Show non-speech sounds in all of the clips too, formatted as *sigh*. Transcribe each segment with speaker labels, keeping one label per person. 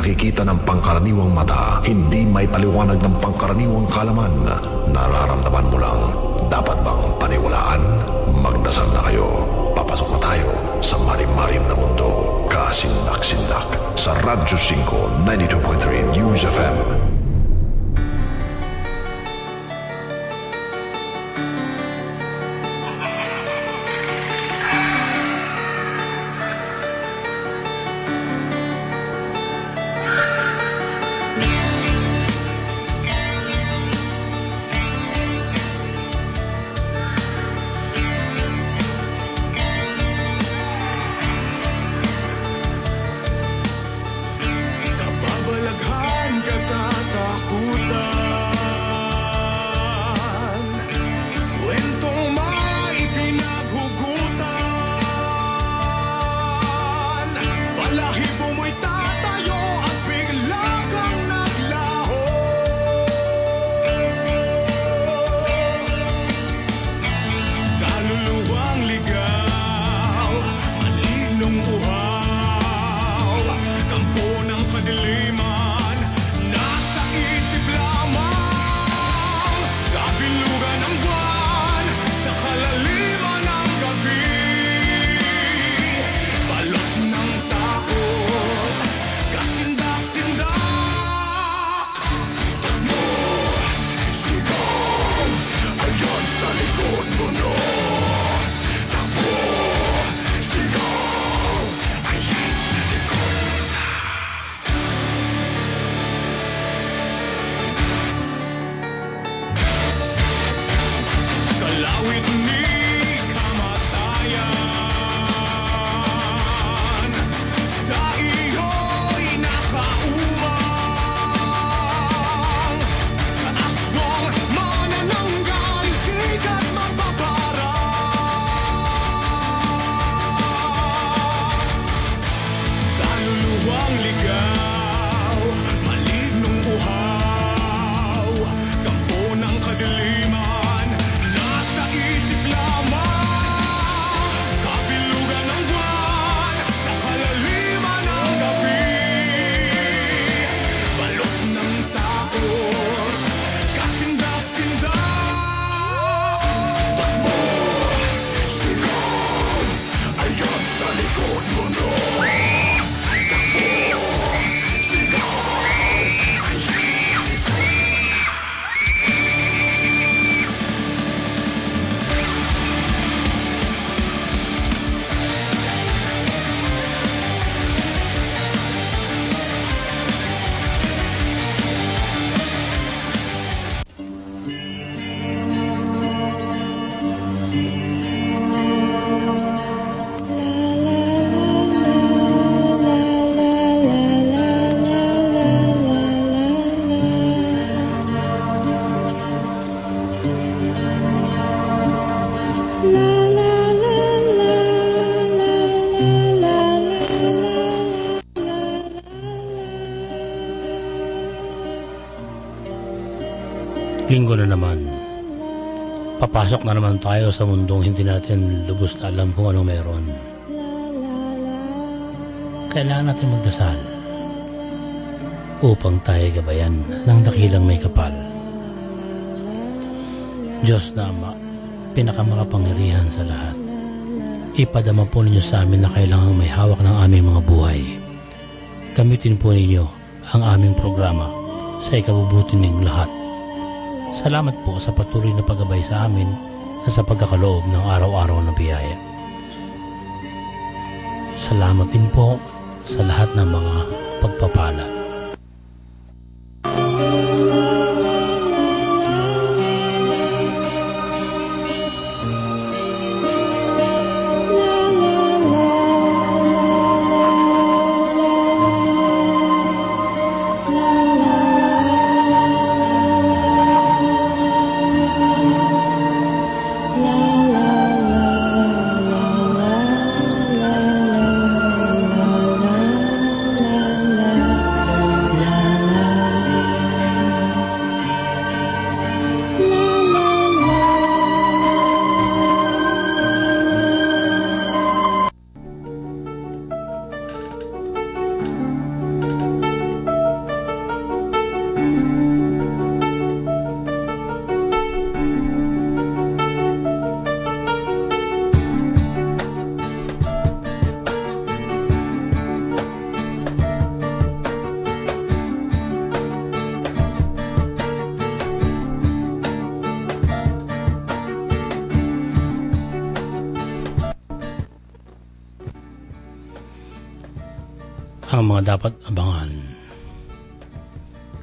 Speaker 1: nakikita ng pangkaraniwang mata, hindi may paliwanag ng pangkaraniwang kalaman, nararamdaman mo lang, dapat bang paniwalaan? Magdasal na kayo. Papasok na tayo sa marim-marim na mundo. Kasindak-sindak sa Radyo 5, 92.3 News FM.
Speaker 2: Papasok na naman tayo sa mundong hindi natin lubos na alam kung ano meron. Kailangan natin magdasal upang tayo gabayan ng dakilang may kapal. Diyos na Ama, pinakamakapangyarihan sa lahat. Ipadama po ninyo sa amin na kailangang may hawak ng aming mga buhay. Gamitin po ninyo ang aming programa sa ikabubuti ng lahat. Salamat po sa patuloy na paggabay sa amin at sa pagkakaloob ng araw-araw na biyaya. Salamat din po sa lahat ng mga pagpapala. Mga dapat abangan.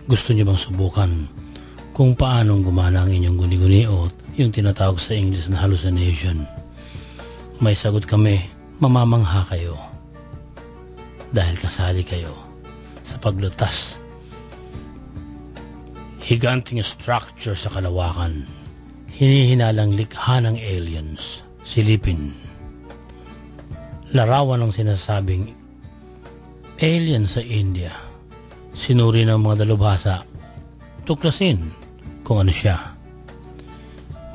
Speaker 2: Gusto niyo bang subukan kung paanong gumana ang inyong guni-guni o yung tinatawag sa English na hallucination? May sagot kami, mamamangha kayo. Dahil kasali kayo sa paglutas. Higanting structure sa kalawakan. Hinihinalang likha ng aliens. Silipin. Larawan ng sinasabing alien sa India. Sinuri ng mga dalubhasa. Tuklasin kung ano siya.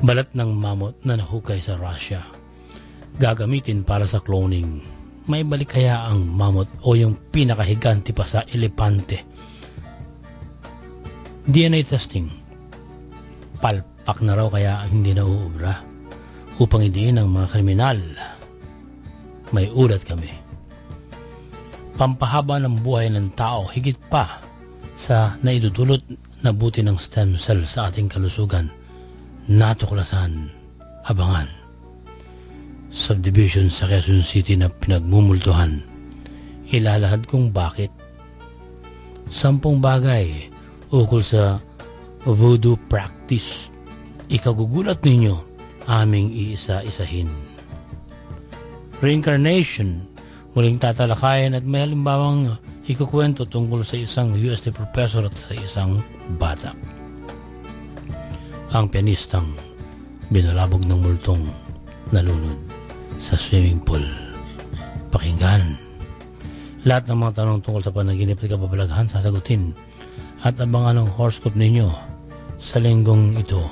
Speaker 2: Balat ng mamot na nahukay sa Russia. Gagamitin para sa cloning. May balik kaya ang mamot o yung pinakahiganti pa sa elepante. DNA testing. Palpak na raw kaya hindi nauubra upang idiin ng mga kriminal. May ulat kami pampahaba ng buhay ng tao higit pa sa naidudulot na buti ng stem cell sa ating kalusugan. Natuklasan, abangan. Subdivision sa Quezon City na pinagmumultuhan. Ilalahad kung bakit. Sampung bagay ukol sa voodoo practice. Ikagugulat ninyo aming iisa-isahin. Reincarnation Muling tatalakayan at may halimbawang ikukwento tungkol sa isang USD professor at sa isang bata. Ang pianistang binalabog ng multong nalunod sa swimming pool. Pakinggan. Lahat ng mga tanong tungkol sa panaginip at kapabalaghan sasagutin at abangan ang horoscope ninyo sa linggong ito.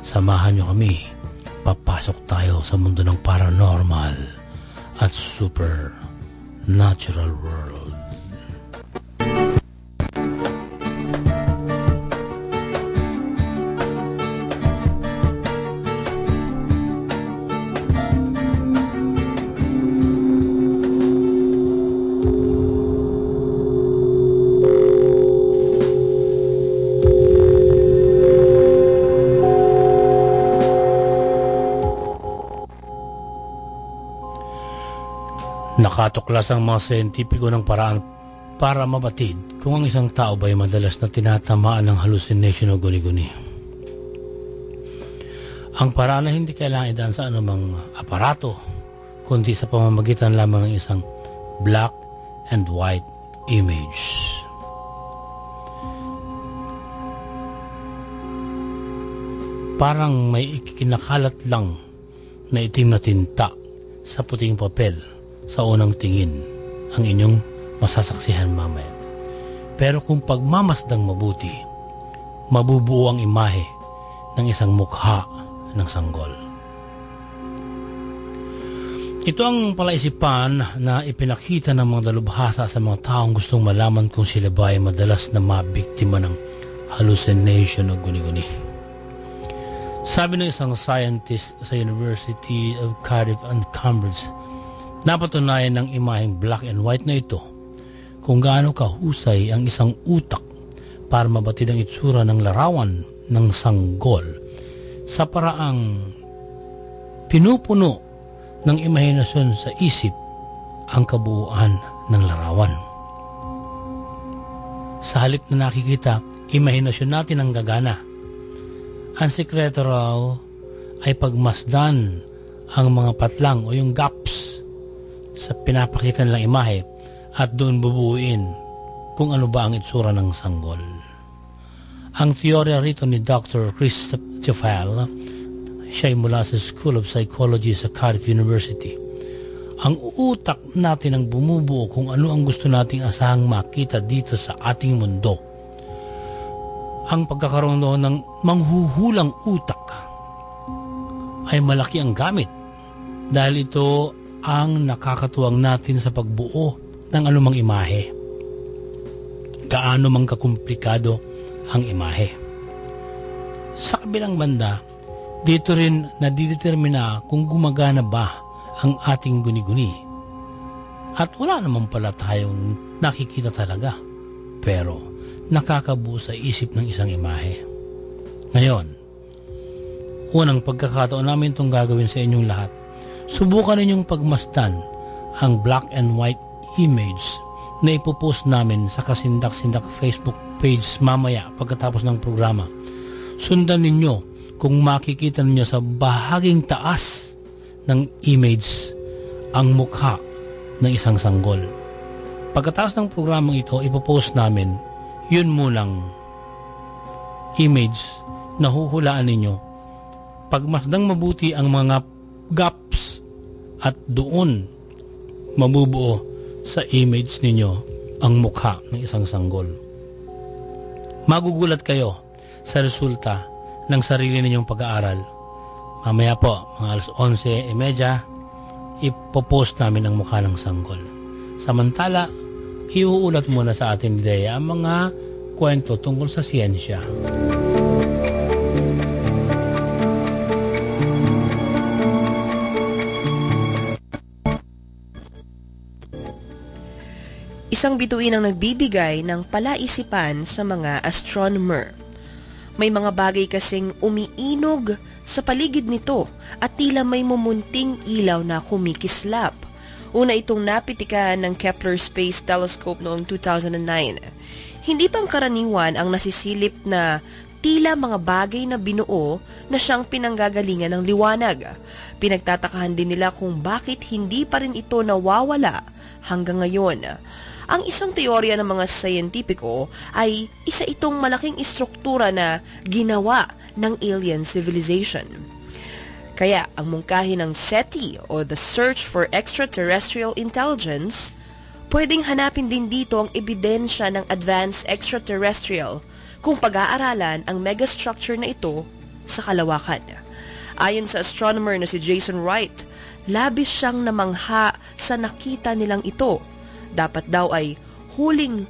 Speaker 2: Samahan nyo kami. Papasok tayo sa mundo ng paranormal at supernatural world. Nakatuklas ang mga siyentipiko ng paraan para mabatid kung ang isang tao ba ay madalas na tinatamaan ng hallucination o guni-guni. Ang paraan na hindi kailangan idaan sa anumang aparato, kundi sa pamamagitan lamang ng isang black and white image. Parang may ikinakalat lang na itim na tinta sa puting papel sa unang tingin ang inyong masasaksihan mamaya. Pero kung pagmamasdang mabuti, mabubuo ang imahe ng isang mukha ng sanggol. Ito ang palaisipan na ipinakita ng mga dalubhasa sa mga taong gustong malaman kung sila ba ay madalas na mabiktima ng hallucination o guni-guni. Sabi ng isang scientist sa University of Cardiff and Cambridge, Napatunayan ng imaheng black and white na ito kung gaano kahusay ang isang utak para mabatid ang itsura ng larawan ng sanggol sa paraang pinupuno ng imahinasyon sa isip ang kabuuan ng larawan. Sa halip na nakikita, imahinasyon natin ang gagana. Ang sekreto raw ay pagmasdan ang mga patlang o yung gaps sa pinapakita nilang imahe at doon bubuuin kung ano ba ang itsura ng sanggol. Ang teorya rito ni Dr. Christopher siya ay mula sa School of Psychology sa Cardiff University. Ang utak natin ang bumubuo kung ano ang gusto nating asahang makita dito sa ating mundo. Ang pagkakaroon noon ng manghuhulang utak ay malaki ang gamit dahil ito ang nakakatuwang natin sa pagbuo ng anumang imahe. Gaano mang kakomplikado ang imahe. Sa kabilang banda, dito rin nadidetermina kung gumagana ba ang ating guni-guni. At wala naman pala tayong nakikita talaga. Pero nakakabuo sa isip ng isang imahe. Ngayon, unang pagkakataon namin itong gagawin sa inyong lahat Subukan ninyong pagmasdan ang black and white image na ipopost namin sa Kasindak-Sindak Facebook page mamaya pagkatapos ng programa. Sundan ninyo kung makikita ninyo sa bahaging taas ng image ang mukha ng isang sanggol. Pagkatapos ng programang ito, ipopost namin yun mo lang image na huhulaan ninyo. Pagmasdang mabuti ang mga gaps at doon mabubuo sa image ninyo ang mukha ng isang sanggol. Magugulat kayo sa resulta ng sarili ninyong pag-aaral. Mamaya po, mga alas 11.30, ipopost namin ang mukha ng sanggol. Samantala, iuulat muna sa atin ideya ang mga kwento tungkol sa siyensya.
Speaker 3: Isang bituin ang nagbibigay ng palaisipan sa mga astronomer. May mga bagay kasing umiinog sa paligid nito at tila may mumunting ilaw na kumikislap. Una itong napitikan ng Kepler Space Telescope noong 2009. Hindi pang karaniwan ang nasisilip na tila mga bagay na binuo na siyang pinanggagalingan ng liwanag. Pinagtatakahan din nila kung bakit hindi pa rin ito nawawala hanggang ngayon. Ang isang teorya ng mga sayentipiko ay isa itong malaking istruktura na ginawa ng alien civilization. Kaya ang mungkahi ng SETI o the Search for Extraterrestrial Intelligence, pwedeng hanapin din dito ang ebidensya ng advanced extraterrestrial kung pag-aaralan ang megastructure na ito sa kalawakan. Ayon sa astronomer na si Jason Wright, labis siyang namangha sa nakita nilang ito. Dapat daw ay huling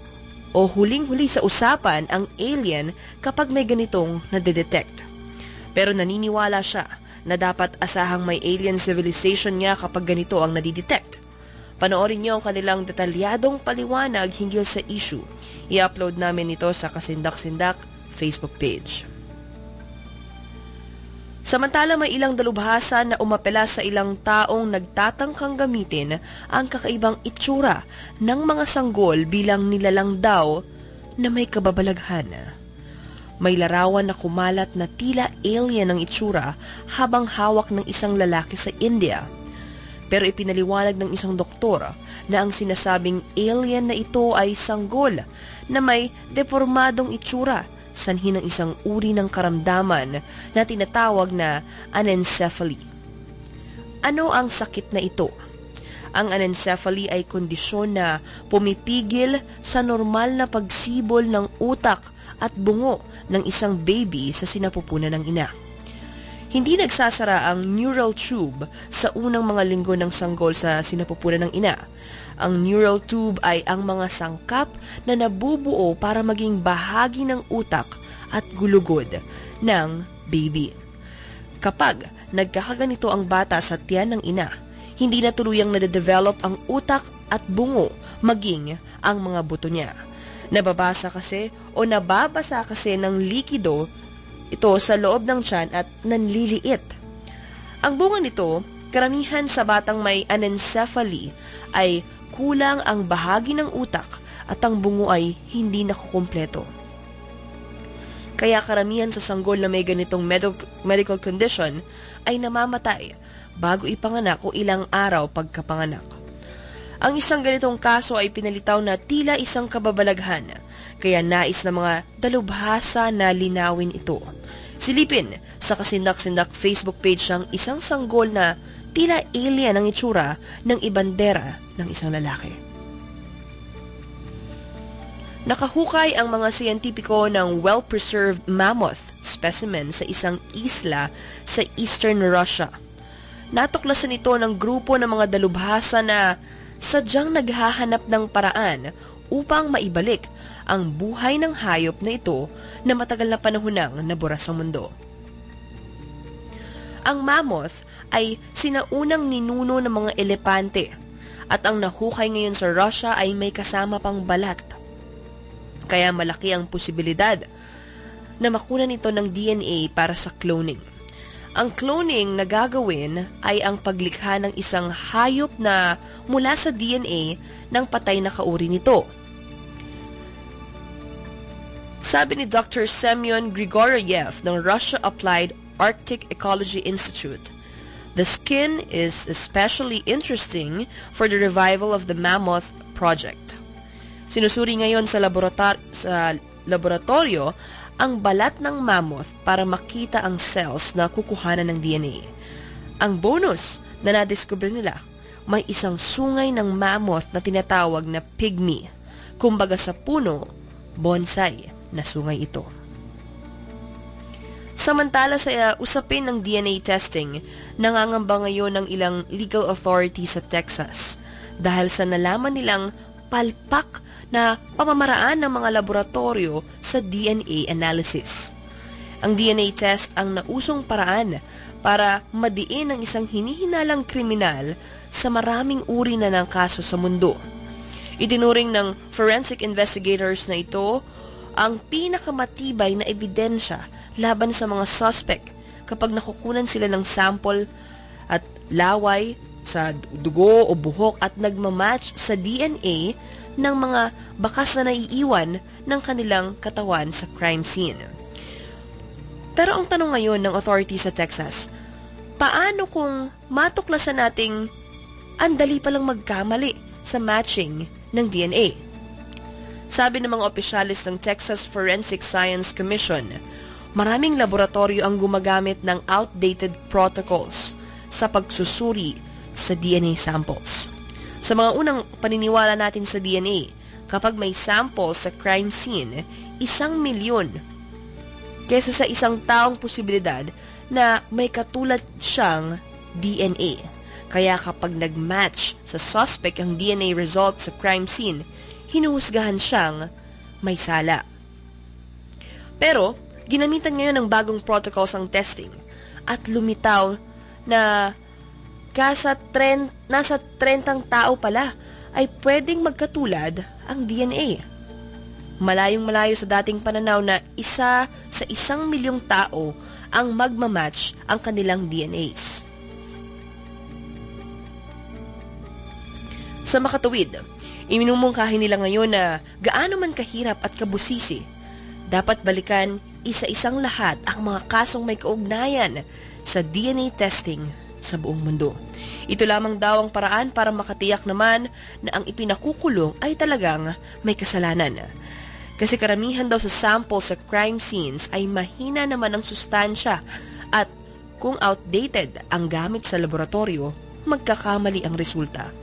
Speaker 3: o huling-huli sa usapan ang alien kapag may ganitong nadedetect. Pero naniniwala siya na dapat asahang may alien civilization nga kapag ganito ang nadidetect. Panoorin niyo ang kanilang detalyadong paliwanag hinggil sa issue. I-upload namin ito sa Kasindak-Sindak Facebook page. Samantala may ilang dalubhasa na umapela sa ilang taong nagtatangkang gamitin ang kakaibang itsura ng mga sanggol bilang nilalang daw na may kababalaghan. May larawan na kumalat na tila alien ang itsura habang hawak ng isang lalaki sa India. Pero ipinaliwanag ng isang doktor na ang sinasabing alien na ito ay sanggol na may deformadong itsura sanhi ng isang uri ng karamdaman na tinatawag na anencephaly. Ano ang sakit na ito? Ang anencephaly ay kondisyon na pumipigil sa normal na pagsibol ng utak at bungo ng isang baby sa sinapupunan ng ina. Hindi nagsasara ang neural tube sa unang mga linggo ng sanggol sa sinapupunan ng ina. Ang neural tube ay ang mga sangkap na nabubuo para maging bahagi ng utak at gulugod ng baby. Kapag nagkakaganito ang bata sa tiyan ng ina, hindi na tuluyang nade-develop ang utak at bungo maging ang mga buto niya. Nababasa kasi o nababasa kasi ng likido ito sa loob ng tiyan at nanliliit. Ang bunga nito, karamihan sa batang may anencephaly ay kulang ang bahagi ng utak at ang bungo ay hindi nakukumpleto. Kaya karamihan sa sanggol na may ganitong med- medical condition ay namamatay bago ipanganak o ilang araw pagkapanganak. Ang isang ganitong kaso ay pinalitaw na tila isang kababalaghan, kaya nais ng mga dalubhasa na linawin ito. Silipin sa kasindak-sindak Facebook page ng isang sanggol na tila alien ang itsura ng ibandera ng isang lalaki. Nakahukay ang mga siyentipiko ng well-preserved mammoth specimen sa isang isla sa eastern Russia. Natuklasan ito ng grupo ng mga dalubhasa na sadyang naghahanap ng paraan upang maibalik ang buhay ng hayop na ito na matagal na panahon nang nabura sa mundo. Ang mammoth ay sinaunang ninuno ng mga elepante at ang nahukay ngayon sa Russia ay may kasama pang balat. Kaya malaki ang posibilidad na makunan ito ng DNA para sa cloning. Ang cloning na gagawin ay ang paglikha ng isang hayop na mula sa DNA ng patay na kauri nito. Sabi ni Dr. Semyon Grigoriev ng Russia Applied Arctic Ecology Institute, the skin is especially interesting for the revival of the mammoth project. Sinusuri ngayon sa, laborator- sa laboratorio ang balat ng mammoth para makita ang cells na kukuhanan ng DNA. Ang bonus na nadiskubre nila, may isang sungay ng mammoth na tinatawag na pygmy. Kumbaga sa puno, bonsai na sungay ito. Samantala sa uh, usapin ng DNA testing, nangangamba ngayon ng ilang legal authority sa Texas dahil sa nalaman nilang palpak na pamamaraan ng mga laboratorio sa DNA analysis. Ang DNA test ang nausong paraan para madiin ang isang hinihinalang kriminal sa maraming uri na ng kaso sa mundo. Itinuring ng forensic investigators na ito ang pinakamatibay na ebidensya laban sa mga suspect kapag nakukunan sila ng sample at laway sa dugo o buhok at nagmamatch sa DNA ng mga bakas na naiiwan ng kanilang katawan sa crime scene. Pero ang tanong ngayon ng authority sa Texas, paano kung matuklasan nating andali palang magkamali sa matching ng DNA? Sabi ng mga opisyalis ng Texas Forensic Science Commission, maraming laboratorio ang gumagamit ng outdated protocols sa pagsusuri sa DNA samples. Sa mga unang paniniwala natin sa DNA, kapag may sample sa crime scene, isang milyon kesa sa isang taong posibilidad na may katulad siyang DNA. Kaya kapag nag-match sa suspect ang DNA result sa crime scene, hinuhusgahan siyang may sala. Pero, ginamitan ngayon ng bagong protocols ang testing at lumitaw na kasa tren, nasa 30 tao pala ay pwedeng magkatulad ang DNA. Malayong malayo sa dating pananaw na isa sa isang milyong tao ang magmamatch ang kanilang DNAs. Sa makatuwid, iminumungkahi nila ngayon na gaano man kahirap at kabusisi, dapat balikan isa-isang lahat ang mga kasong may kaugnayan sa DNA testing sa buong mundo. Ito lamang daw ang paraan para makatiyak naman na ang ipinakukulong ay talagang may kasalanan. Kasi karamihan daw sa sample sa crime scenes ay mahina naman ang sustansya at kung outdated ang gamit sa laboratorio, magkakamali ang resulta.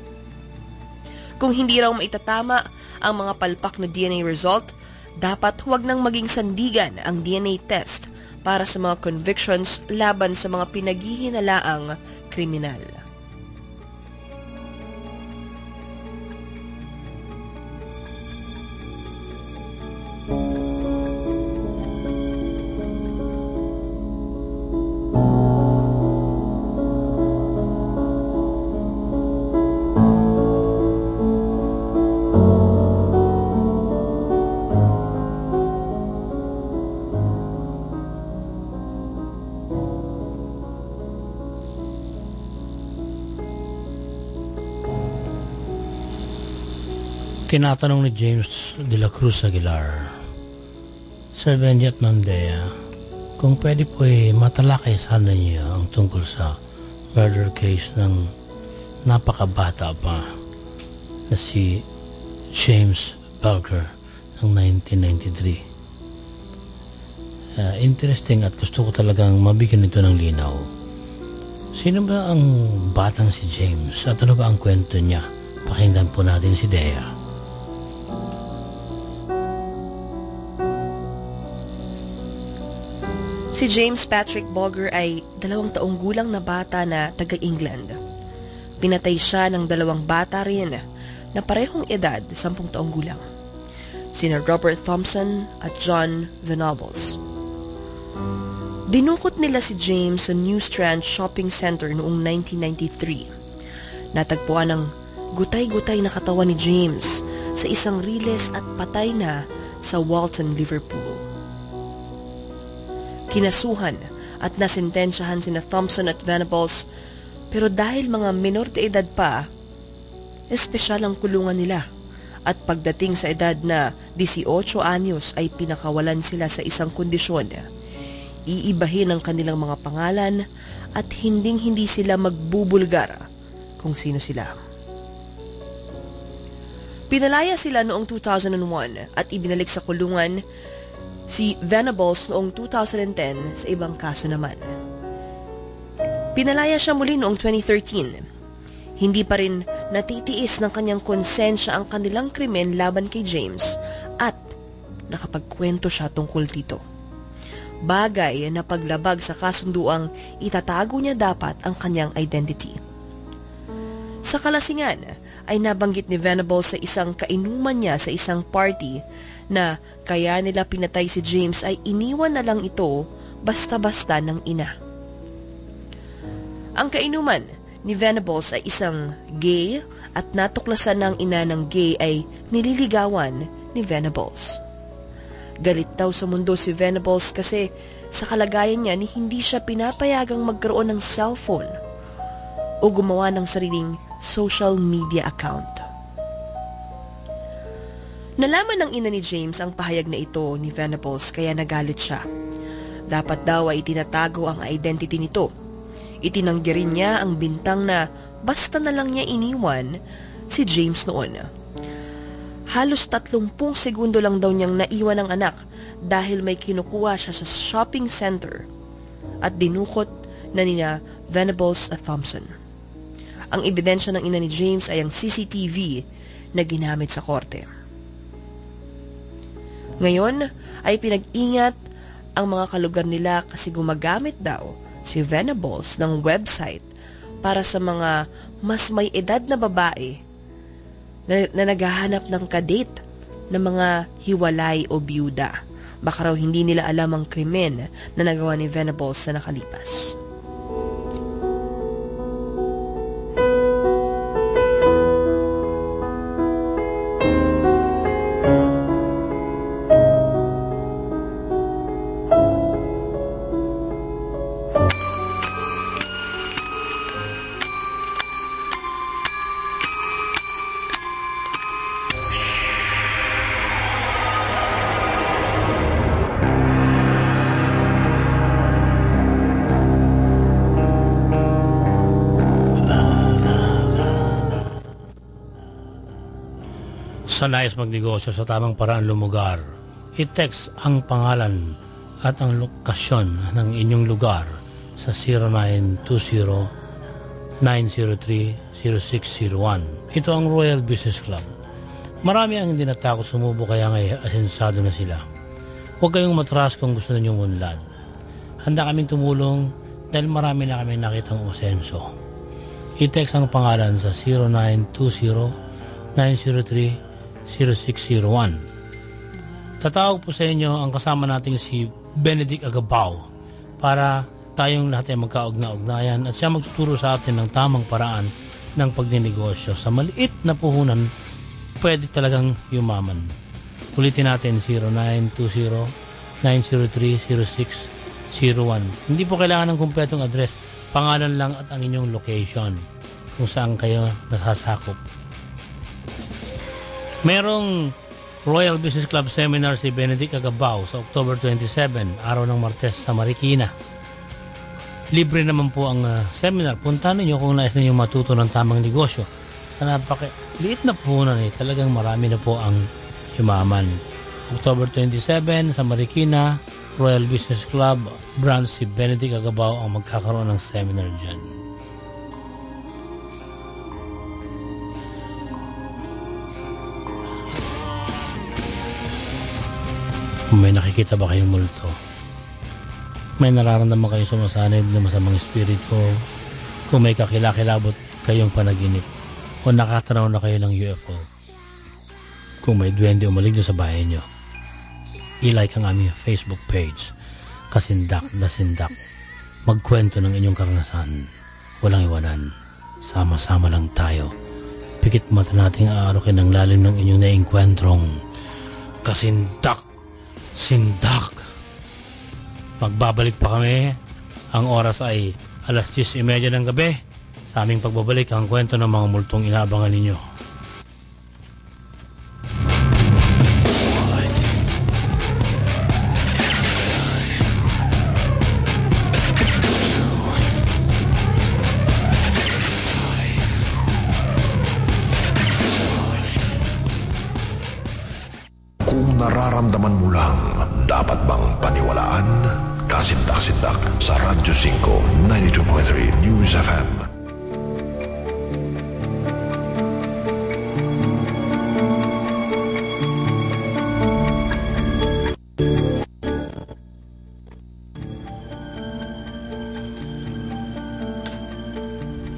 Speaker 3: Kung hindi raw maitatama ang mga palpak na DNA result, dapat huwag nang maging sandigan ang DNA test para sa mga convictions laban sa mga pinaghihinalaang kriminal.
Speaker 2: Tinatanong ni James de la Cruz Aguilar, Sir Benji at kung pwede po eh, matalakay sana niyo ang tungkol sa murder case ng napakabata pa na si James Belger ng 1993. Uh, interesting at gusto ko talagang mabigyan nito ng linaw. Sino ba ang batang si James at ano ba ang kwento niya? Pakinggan po natin si Dea.
Speaker 3: Si James Patrick Bulger ay dalawang taong gulang na bata na taga-England. Pinatay siya ng dalawang bata rin na parehong edad, sampung taong gulang. Sina Robert Thompson at John Venables. Dinukot nila si James sa New Strand Shopping Center noong 1993. Natagpuan ang gutay-gutay na katawan ni James sa isang riles at patay na sa Walton, Liverpool. Kinasuhan at nasintensyahan sina Thompson at Venables pero dahil mga minor de edad pa, espesyal ang kulungan nila at pagdating sa edad na 18 anyos ay pinakawalan sila sa isang kondisyon. Iibahin ang kanilang mga pangalan at hinding-hindi sila magbubulgar kung sino sila. Pinalaya sila noong 2001 at ibinalik sa kulungan si Venables noong 2010 sa ibang kaso naman. Pinalaya siya muli noong 2013. Hindi pa rin natitiis ng kanyang konsensya ang kanilang krimen laban kay James at nakapagkwento siya tungkol dito. Bagay na paglabag sa kasunduang itatago niya dapat ang kanyang identity. Sa kalasingan ay nabanggit ni Venables sa isang kainuman niya sa isang party na kaya nila pinatay si James ay iniwan na lang ito basta-basta ng ina. Ang kainuman ni Venables ay isang gay at natuklasan ng ina ng gay ay nililigawan ni Venables. Galit daw sa mundo si Venables kasi sa kalagayan niya ni hindi siya pinapayagang magkaroon ng cellphone o gumawa ng sariling social media account. Nalaman ng ina ni James ang pahayag na ito ni Venables kaya nagalit siya. Dapat daw ay itinatago ang identity nito. Itinanggi rin niya ang bintang na basta na lang niya iniwan si James noon. Halos 30 segundo lang daw niyang naiwan ang anak dahil may kinukuha siya sa shopping center at dinukot na nina Venables at Thompson. Ang ebidensya ng ina ni James ay ang CCTV na ginamit sa korte. Ngayon ay pinag-ingat ang mga kalugar nila kasi gumagamit daw si Venables ng website para sa mga mas may edad na babae na, na naghahanap ng kadate ng mga hiwalay o byuda. Baka raw hindi nila alam ang krimen na nagawa ni Venables sa nakalipas.
Speaker 2: Sa nais magnegosyo sa tamang paraan lumugar, i-text ang pangalan at ang lokasyon ng inyong lugar sa 0920-903-0601. Ito ang Royal Business Club. Marami ang hindi natakot sumubo kaya ngay asensado na sila. Huwag kayong matras kung gusto ninyong unlad. Handa kaming tumulong dahil marami na kami nakitang usenso. I-text ang pangalan sa 0920-903-0601. Tatawag po sa inyo ang kasama nating si Benedict Agabao para tayong lahat ay magkaugna-ugnayan at siya magtuturo sa atin ng tamang paraan ng pagninegosyo. Sa maliit na puhunan, pwede talagang yumaman. Ulitin natin 0920-903-0601. Hindi po kailangan ng kumpletong address, pangalan lang at ang inyong location kung saan kayo nasasakop. Merong Royal Business Club Seminar si Benedict Agabao sa October 27, araw ng Martes sa Marikina. Libre naman po ang ah, seminar. Punta ninyo kung nais ninyo matuto ng tamang negosyo. Sa napaka liit na puhunan eh, talagang marami na po ang yumaman. October 27 sa Marikina, Royal Business Club, branch si Benedict Agabao ang magkakaroon ng seminar dyan. May nakikita ba kayong multo? May nararamdaman kayong sumasanib na masamang espiritu? Kung may kakilakilabot kayong panaginip o nakatanaw na kayo ng UFO? Kung may duwende o maligno sa bahay nyo, i-like ang aming Facebook page, Kasindak na Sindak. Magkwento ng inyong karanasan. Walang iwanan. Sama-sama lang tayo. Pikit mata nating aarokin ang lalim ng inyong naingkwentrong Kasindak Sindak. Magbabalik pa kami Ang oras ay alas 10.30 ng gabi. Sa aming pagbabalik ang kwento ng mga multong inaabangan ninyo.
Speaker 1: Nararamdaman mo lang? Kasindak-sindak sa Radyo 5, 92.3 News FM.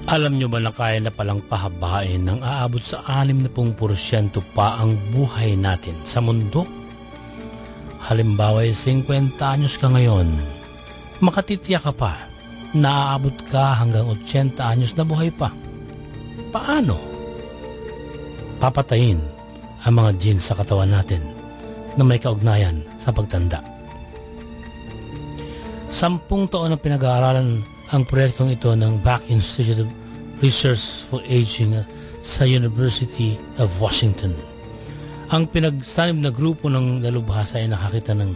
Speaker 2: Alam nyo ba na kaya na palang pahabain ng aabot sa 60% pa ang buhay natin sa mundo? Halimbawa ay 50 anyos ka ngayon, makatitiyak ka pa, naaabot ka hanggang 80 anyos na buhay pa. Paano? Papatayin ang mga genes sa katawan natin na may kaugnayan sa pagtanda. Sampung taon na pinag-aaralan ang proyektong ito ng Back Institute of Research for Aging sa University of Washington. Ang pinagsanib na grupo ng dalubhasa ay nakakita ng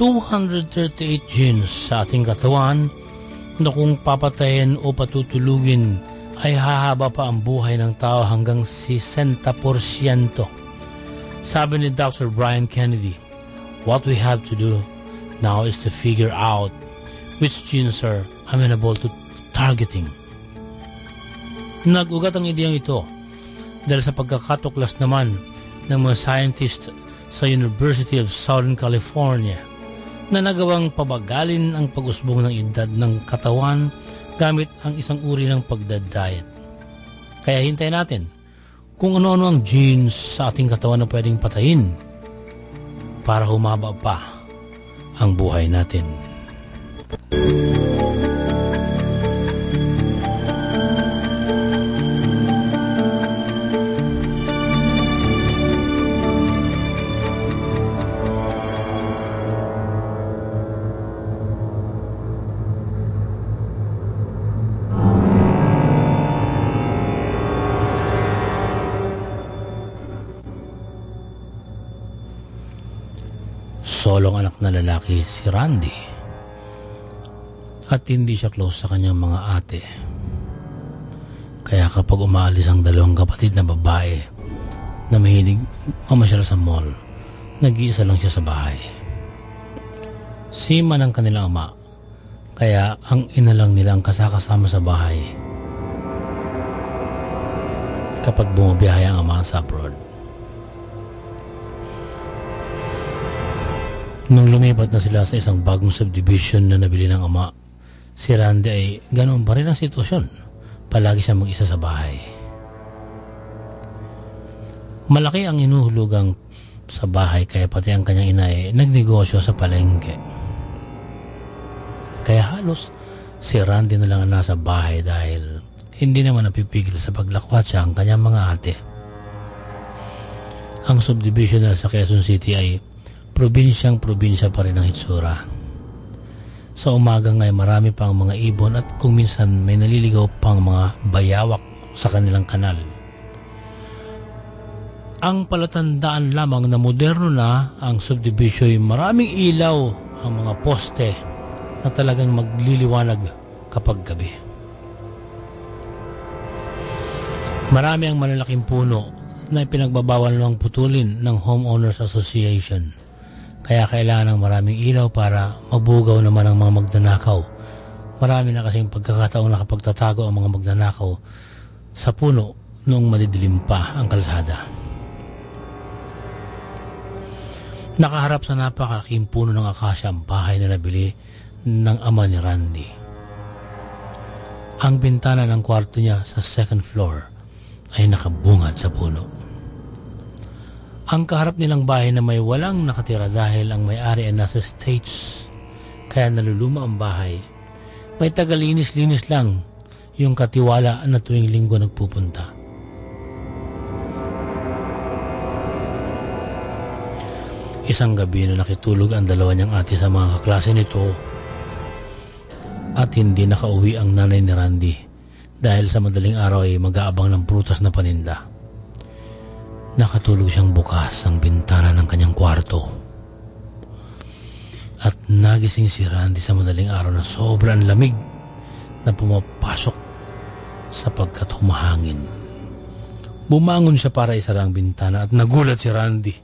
Speaker 2: 238 genes sa ating katawan na kung papatayin o patutulugin ay hahaba pa ang buhay ng tao hanggang 60%. Sabi ni Dr. Brian Kennedy, what we have to do now is to figure out which genes are amenable to targeting. Nag-ugat ang ideyang ito dahil sa pagkakatuklas naman ng mga scientist sa University of Southern California na nagawang pabagalin ang pag-usbong ng edad ng katawan gamit ang isang uri ng pagdadiet. Kaya hintay natin kung ano-ano ang genes sa ating katawan na pwedeng patayin para humaba pa ang buhay natin. solong lalaki si Randy at hindi siya close sa kanyang mga ate. Kaya kapag umaalis ang dalawang kapatid na babae na mahilig mamasyal sa mall, nag-iisa lang siya sa bahay. Sima ng kanilang ama, kaya ang ina lang nila ang kasakasama sa bahay kapag bumabiyahe ang ama sa abroad. Nung lumipat na sila sa isang bagong subdivision na nabili ng ama, si Randy ay ganoon pa rin ang sitwasyon. Palagi siya mag-isa sa bahay. Malaki ang inuhulugang sa bahay kaya pati ang kanyang ina ay nagnegosyo sa palengke. Kaya halos si Randy na lang ang nasa bahay dahil hindi naman napipigil sa paglakwat siya ang kanyang mga ate. Ang subdivision na sa Quezon City ay probinsyang probinsya pa rin ang hitsura. Sa umaga ngay marami pa ang mga ibon at kung minsan may naliligaw pang mga bayawak sa kanilang kanal. Ang palatandaan lamang na moderno na ang subdivision ay maraming ilaw ang mga poste na talagang magliliwanag kapag gabi. Marami ang malalaking puno na ipinagbabawal ng putulin ng Homeowners Association. Kaya kailangan ng maraming ilaw para mabugaw naman ang mga magnanakaw. Marami na kasing pagkakataon na kapag ang mga magnanakaw sa puno noong madidilim pa ang kalsada. Nakaharap sa napakalaking puno ng akasya ang bahay na nabili ng ama ni Randy. Ang bintana ng kwarto niya sa second floor ay nakabungad sa puno. Ang kaharap nilang bahay na may walang nakatira dahil ang may-ari ay nasa States kaya naluluma ang bahay. May tagalinis-linis lang yung katiwala na tuwing linggo nagpupunta. Isang gabi na nakitulog ang dalawa niyang ate sa mga kaklase nito at hindi nakauwi ang nanay ni Randy dahil sa madaling araw ay mag-aabang ng prutas na paninda. Nakatulog siyang bukas ang bintana ng kanyang kwarto. At nagising si Randy sa madaling araw na sobrang lamig na pumapasok sapagkat humahangin. Bumangon siya para isara ang bintana at nagulat si Randy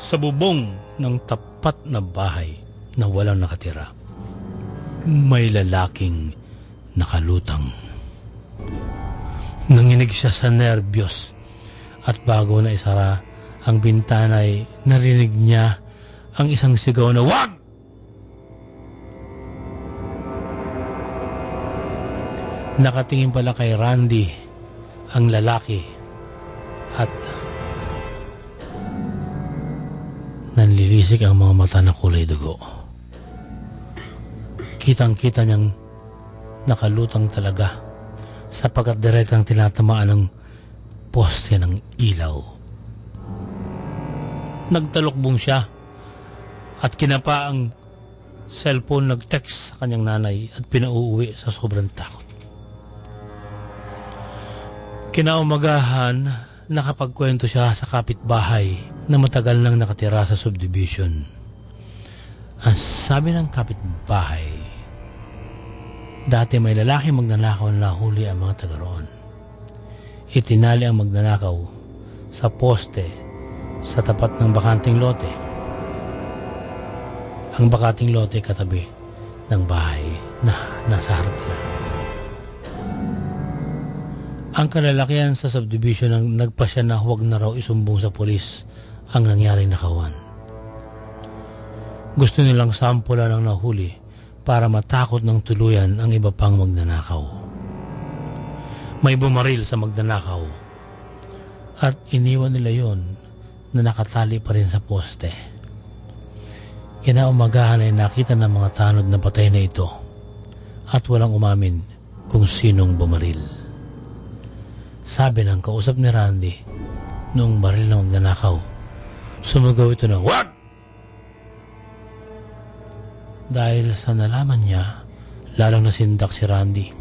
Speaker 2: sa bubong ng tapat na bahay na walang nakatira. May lalaking nakalutang. Nanginig siya sa nervyos at bago na isara ang bintana ay narinig niya ang isang sigaw na wag! Nakatingin pala kay Randy ang lalaki at nanlilisik ang mga mata na kulay dugo. Kitang-kita niyang nakalutang talaga sapagkat direktang tinatamaan ng poste ng ilaw. Nagtalokbong siya at kinapa ang cellphone nag-text sa kanyang nanay at pinauuwi sa sobrang takot. Kinaumagahan, nakapagkwento siya sa kapitbahay na matagal nang nakatira sa subdivision. Ang sabi ng kapitbahay, dati may lalaki magnanakaw na nahuli ang mga taga roon. Itinali ang magnanakaw sa poste sa tapat ng bakanting lote. Ang bakating lote katabi ng bahay na nasa harap niya. Ang kalalakihan sa subdivision ang nagpasya na huwag na raw isumbong sa polis ang nangyaring nakawan. Gusto nilang sampula ng nahuli para matakot ng tuluyan ang iba pang magnanakaw. May bumaril sa magnanakaw at iniwan nila yon na nakatali pa rin sa poste. Kinaumagahan ay nakita ng mga tanod na patay na ito at walang umamin kung sinong bumaril. Sabi ng kausap ni Randy noong baril na magnanakaw, sumigaw ito na, Wag! Dahil sa nalaman niya, lalong nasindak si Randy.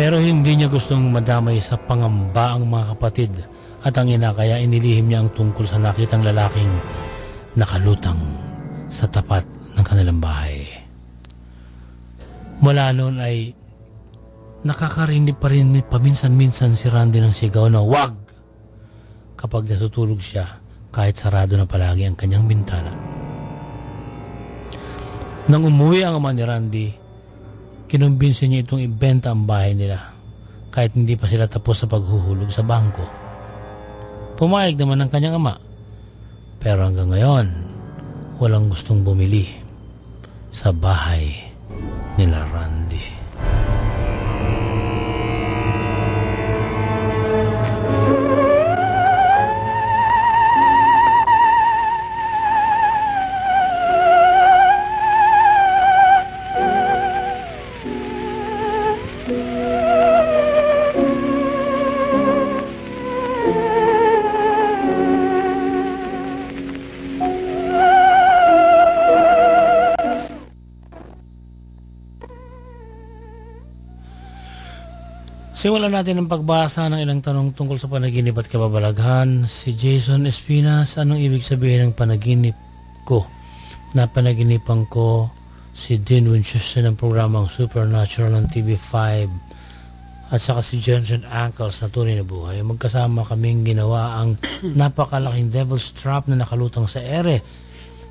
Speaker 2: Pero hindi niya gustong madamay sa pangamba ang mga kapatid at ang ina kaya inilihim niya ang tungkol sa nakitang lalaking nakalutang sa tapat ng kanilang bahay. Mula noon ay nakakarinig pa rin paminsan-minsan si Randy ng sigaw na wag kapag natutulog siya kahit sarado na palagi ang kanyang bintana. Nang umuwi ang ama ni Randy, kinumbinsi niya itong ibenta ang bahay nila kahit hindi pa sila tapos sa paghuhulog sa bangko. Pumayag naman ang kanyang ama pero hanggang ngayon walang gustong bumili sa bahay nila Randy. Simulan natin ang pagbasa ng ilang tanong tungkol sa panaginip at kababalaghan. Si Jason Espinas, anong ibig sabihin ng panaginip ko? Na panaginipan ko si Dean Winchester ng programang Supernatural ng TV5 at saka si Johnson Ankles na tunay na buhay. Magkasama kaming ginawa ang *clears throat* napakalaking devil's trap na nakalutang sa ere.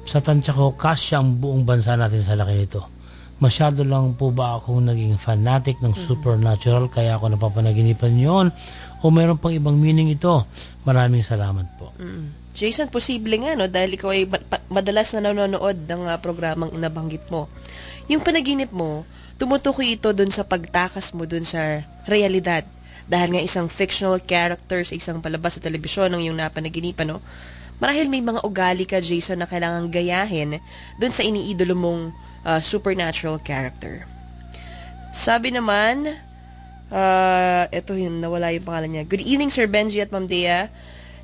Speaker 2: Sa tansya ko, kasya ang buong bansa natin sa laki nito. Masyado lang po ba akong naging fanatic ng supernatural kaya ako napapanaginipan yon o meron pang ibang meaning ito? Maraming salamat po.
Speaker 3: Jason, posible nga, no? Dahil ikaw ay madalas na nanonood ng ah, programang inabanggit mo. Yung panaginip mo, tumutukoy ito dun sa pagtakas mo dun sa realidad. Dahil nga isang fictional character sa isang palabas sa telebisyon ng iyong napanaginipan, no? Marahil may mga ugali ka, Jason, na kailangang gayahin dun sa iniidolo mong ah, supernatural character. Sabi naman, ah, ito yung nawala yung pangalan niya. Good evening, Sir Benji at Ma'am Dea.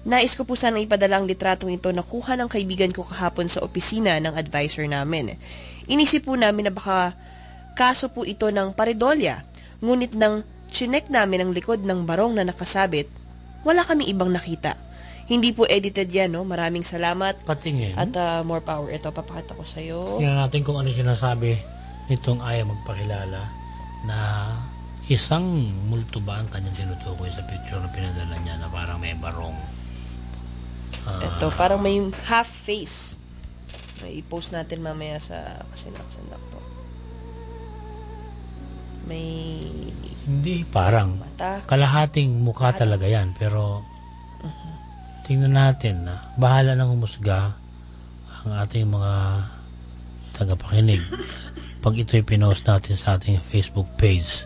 Speaker 3: Nais ko po sana ipadala ang litratong ito na kuha ng kaibigan ko kahapon sa opisina ng advisor namin. Inisip po namin na baka kaso po ito ng paridolya. Ngunit nang chinek namin ang likod ng barong na nakasabit, wala kami ibang nakita. Hindi po edited yan, no? Maraming salamat.
Speaker 2: Patingin.
Speaker 3: At uh, more power. Ito, papakita ko sa'yo.
Speaker 2: Tingnan natin kung ano sinasabi nitong ayaw magpakilala na isang multo ba ang kanyang tinutukoy sa picture na pinadala niya na parang may barong. Ah,
Speaker 3: Ito, parang may half face. May post natin mamaya sa kasinak-sinak to. May
Speaker 2: hindi, parang
Speaker 3: mata.
Speaker 2: kalahating mukha talaga yan. Pero tingnan natin na bahala nang humusga ang ating mga tagapakinig *laughs* pag ito'y pinost natin sa ating Facebook page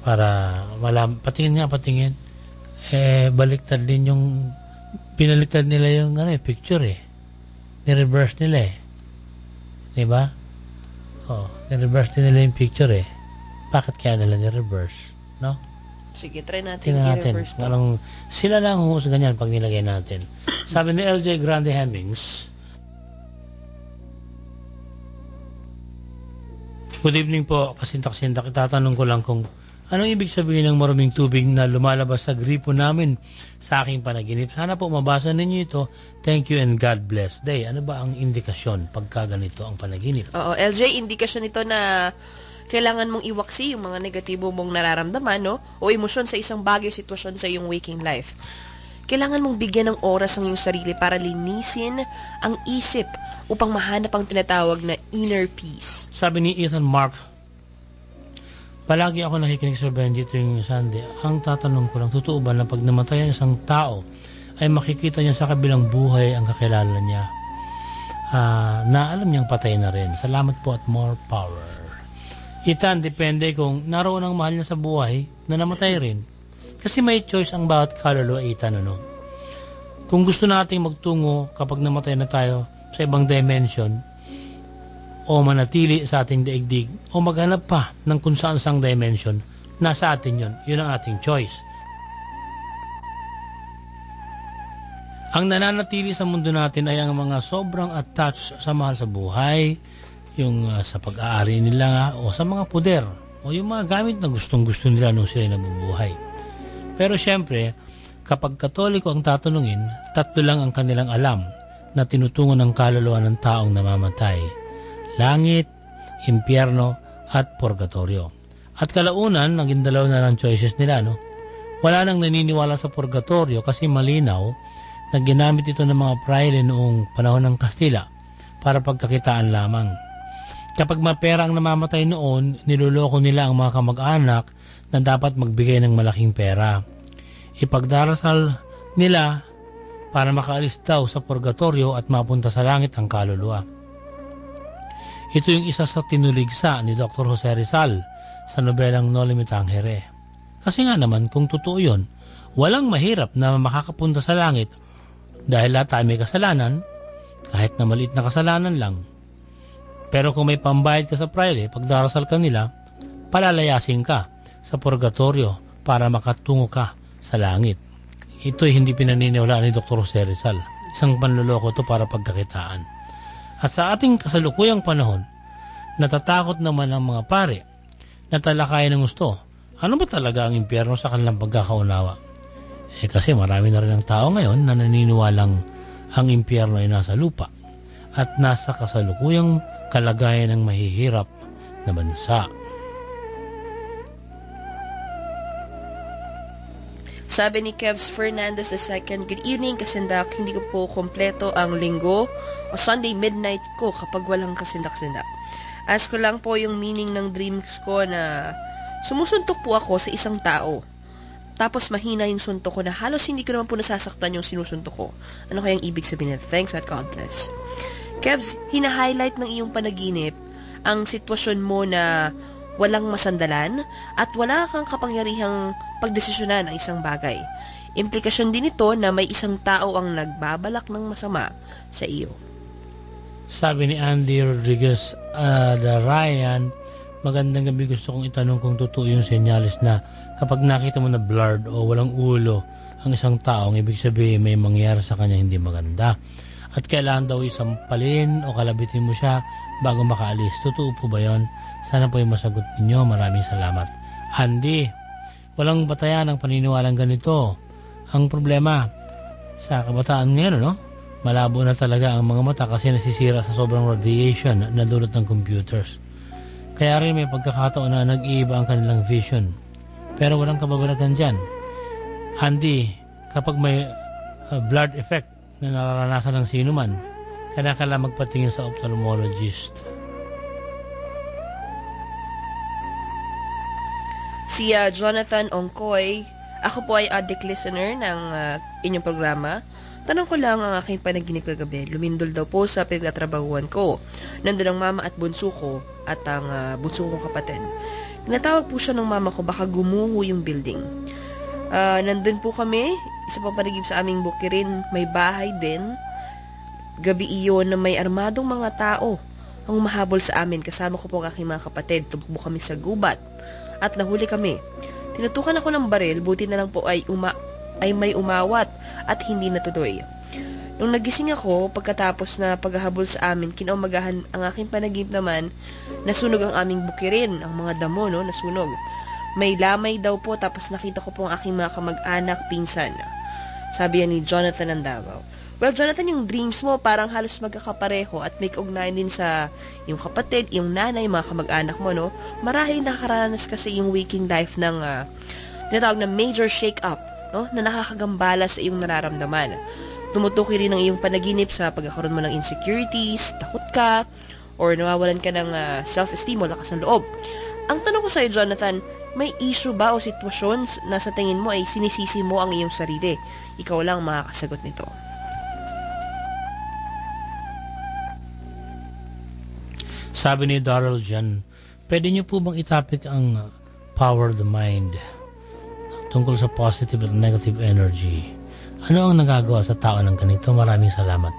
Speaker 2: para malam patingin nga patingin. Eh baliktad din yung pinaliktad nila yung ano, eh, picture eh. Ni-reverse nila eh. Di ba? Oh ni-reverse din nila yung picture eh. Bakit kaya nila ni-reverse no
Speaker 3: Sige, try natin
Speaker 2: Tingnan natin.
Speaker 3: to.
Speaker 2: Walang, sila lang huhusga ganyan pag nilagay natin. Sabi ni LJ Grande Hemmings, Good evening po, kasintak-sintak. Itatanong ko lang kung anong ibig sabihin ng maruming tubig na lumalabas sa gripo namin sa aking panaginip. Sana po mabasa ninyo ito. Thank you and God bless. Day, ano ba ang indikasyon pagka ganito ang panaginip?
Speaker 3: Oo, LJ, indikasyon ito na kailangan mong iwaksi yung mga negatibo mong nararamdaman, no? O emosyon sa isang bagay o sitwasyon sa iyong waking life. Kailangan mong bigyan ng oras ang iyong sarili para linisin ang isip upang mahanap ang tinatawag na inner peace.
Speaker 2: Sabi ni Ethan Mark, palagi ako nakikinig sa Benji tuwing Sunday. Ang tatanong ko lang, totoo ba na pag namatay ang isang tao, ay makikita niya sa kabilang buhay ang kakilala niya Ah, na alam niyang patay na rin. Salamat po at more power. Ethan, depende kung naroon ang mahal niya sa buhay na namatay rin. Kasi may choice ang bawat kaluluwa, Ethan, ano? Kung gusto nating magtungo kapag namatay na tayo sa ibang dimension, o manatili sa ating daigdig o maghanap pa ng kung saan sang dimension, nasa atin yon. Yun ang ating choice. Ang nananatili sa mundo natin ay ang mga sobrang attached sa mahal sa buhay, yung uh, sa pag-aari nila o sa mga puder o yung mga gamit na gustong gusto nila nung sila nabubuhay. Pero syempre, kapag katoliko ang tatanungin, tatlo lang ang kanilang alam na tinutungo ng kaluluwa ng taong namamatay. Langit, impyerno, at purgatorio. At kalaunan, naging dalaw na lang choices nila, no? Wala nang naniniwala sa purgatorio kasi malinaw na ginamit ito ng mga praile noong panahon ng Kastila para pagkakitaan lamang. Kapag mapera ang namamatay noon, niloloko nila ang mga kamag-anak na dapat magbigay ng malaking pera. Ipagdarasal nila para makaalis daw sa purgatorio at mapunta sa langit ang kaluluwa. Ito yung isa sa tinuligsa ni Dr. Jose Rizal sa nobelang No Limitang Here. Kasi nga naman, kung totoo yun, walang mahirap na makakapunta sa langit dahil lahat tayo may kasalanan, kahit na maliit na kasalanan lang. Pero kung may pambayad ka sa praile, pagdarasal ka nila, palalayasin ka sa purgatorio para makatungo ka sa langit. Ito'y hindi pinaniniwala ni Dr. Jose Rizal. Isang panluloko to para pagkakitaan. At sa ating kasalukuyang panahon, natatakot naman ang mga pare na talakayan ng gusto. Ano ba talaga ang impyerno sa kanilang pagkakaunawa? Eh kasi marami na rin ang tao ngayon na naniniwalang ang impyerno ay nasa lupa at nasa kasalukuyang kalagayan ng mahihirap na bansa.
Speaker 3: Sabi ni Kevs Fernandez II, Good evening, kasindak. Hindi ko po kompleto ang linggo o Sunday midnight ko kapag walang kasindak-sindak. Ask ko lang po yung meaning ng dreams ko na sumusuntok po ako sa isang tao. Tapos mahina yung suntok ko na halos hindi ko naman po nasasaktan yung sinusuntok ko. Ano kayang ibig sabihin? Thanks at God bless. Kevs, hina-highlight ng iyong panaginip ang sitwasyon mo na walang masandalan at wala kang kapangyarihang pagdesisyonan ang isang bagay. Implikasyon din ito na may isang tao ang nagbabalak ng masama sa iyo.
Speaker 2: Sabi ni Andy Rodriguez, uh, the Ryan, magandang gabi gusto kong itanong kung totoo yung senyalis na kapag nakita mo na blurred o walang ulo ang isang taong ibig sabihin may mangyari sa kanya hindi maganda. At kailangan daw isampalin o kalabitin mo siya bago makaalis. Totoo po ba yon? Sana po yung masagot ninyo. Maraming salamat. Andy, walang batayan ang paniniwalang ganito. Ang problema sa kabataan ngayon, no? Malabo na talaga ang mga mata kasi nasisira sa sobrang radiation na dulot ng computers. Kaya rin may pagkakataon na nag-iiba ang kanilang vision. Pero walang kababalagan dyan. Andy, kapag may uh, blood effect na nararanasan ng sino man, kailangan magpatingin sa ophthalmologist.
Speaker 3: Si ah, Jonathan Ongkoy, ako po ay addict listener ng ah, inyong programa. Tanong ko lang ang aking panaginip kagabi. Lumindol daw po sa pinagtatrabahuan ko. Nandun ang mama at bunso ko at ang ah, bunso kong kapatid. Tinatawag po siya ng mama ko baka gumuho yung building. Ah, nandun po kami, isa pang panagib sa aming bukirin, may bahay din. Gabi iyon na may armadong mga tao ang mahabol sa amin. Kasama ko po ang aking mga kapatid. Tumakbo kami sa gubat at nahuli kami. Tinutukan ako ng baril, buti na lang po ay, uma ay may umawat at hindi natuloy. Nung nagising ako, pagkatapos na paghahabol sa amin, kinaumagahan ang aking panaginip naman, nasunog ang aming bukirin, ang mga damo, no, nasunog. May lamay daw po, tapos nakita ko po ang aking mga kamag-anak, pinsan. Sabi yan ni Jonathan ng Davao. Well, Jonathan, yung dreams mo parang halos magkakapareho at may kaugnayan din sa yung kapatid, yung nanay, mga kamag-anak mo, no? Marahil nakakaranas kasi yung waking life ng uh, na major shake-up, no? Na nakakagambala sa iyong nararamdaman. Tumutukoy rin ang iyong panaginip sa pagkakaroon mo ng insecurities, takot ka, or nawawalan ka ng uh, self-esteem o lakas ng loob. Ang tanong ko sa'yo, Jonathan, may issue ba o sitwasyon na sa tingin mo ay sinisisi mo ang iyong sarili? Ikaw lang makakasagot nito.
Speaker 2: Sabi ni Darrell Jan, pwede niyo po bang itapik ang uh, power of the mind tungkol sa positive at negative energy? Ano ang nagagawa sa tao ng ganito? Maraming salamat.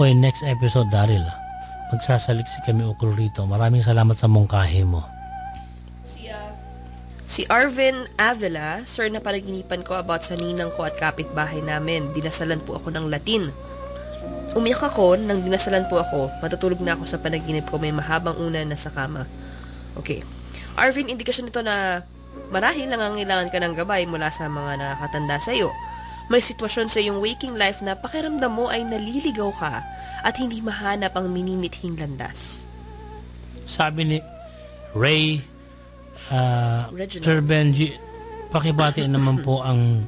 Speaker 2: O next episode, Daryl, magsasalik si kami ukol rito. Maraming salamat sa mungkahi mo.
Speaker 3: Si Arvin Avila, sir na panaginipan ko about sa ninang ko at kapitbahay namin. Dinasalan po ako ng Latin. Umiyak ako nang dinasalan po ako. Matutulog na ako sa panaginip ko. May mahabang una na sa kama. Okay. Arvin, indikasyon nito na marahil nangangailangan ka ng gabay mula sa mga nakakatanda sa iyo. May sitwasyon sa iyong waking life na pakiramdam mo ay naliligaw ka at hindi mahanap ang minimithing landas.
Speaker 2: Sabi ni Ray uh,
Speaker 3: Reginald.
Speaker 2: Sir Benji, pakibati naman po ang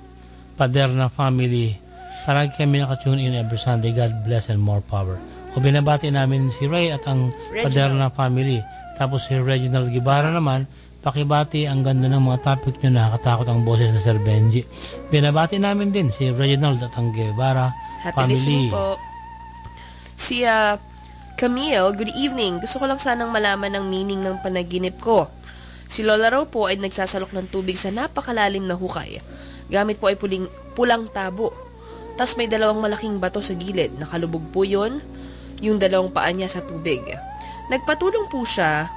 Speaker 2: Paderna family. Parang kami nakatune in every Sunday. God bless and more power. O binabati namin si Ray at ang
Speaker 3: Reginald.
Speaker 2: Paderna family. Tapos si Reginald Gibara naman, pakibati ang ganda ng mga topic nyo, nakakatakot ang boses na Sir Benji. Binabati namin din si Reginald at ang Gibara
Speaker 3: Happy
Speaker 2: family.
Speaker 3: listening po. Si ah, Camille, good evening. Gusto ko lang sanang malaman ang meaning ng panaginip ko. Si Lola raw po ay nagsasalok ng tubig sa napakalalim na hukay. Gamit po ay puling, pulang tabo. Tapos may dalawang malaking bato sa gilid. Nakalubog po yun, yung dalawang paa niya sa tubig. Nagpatulong po siya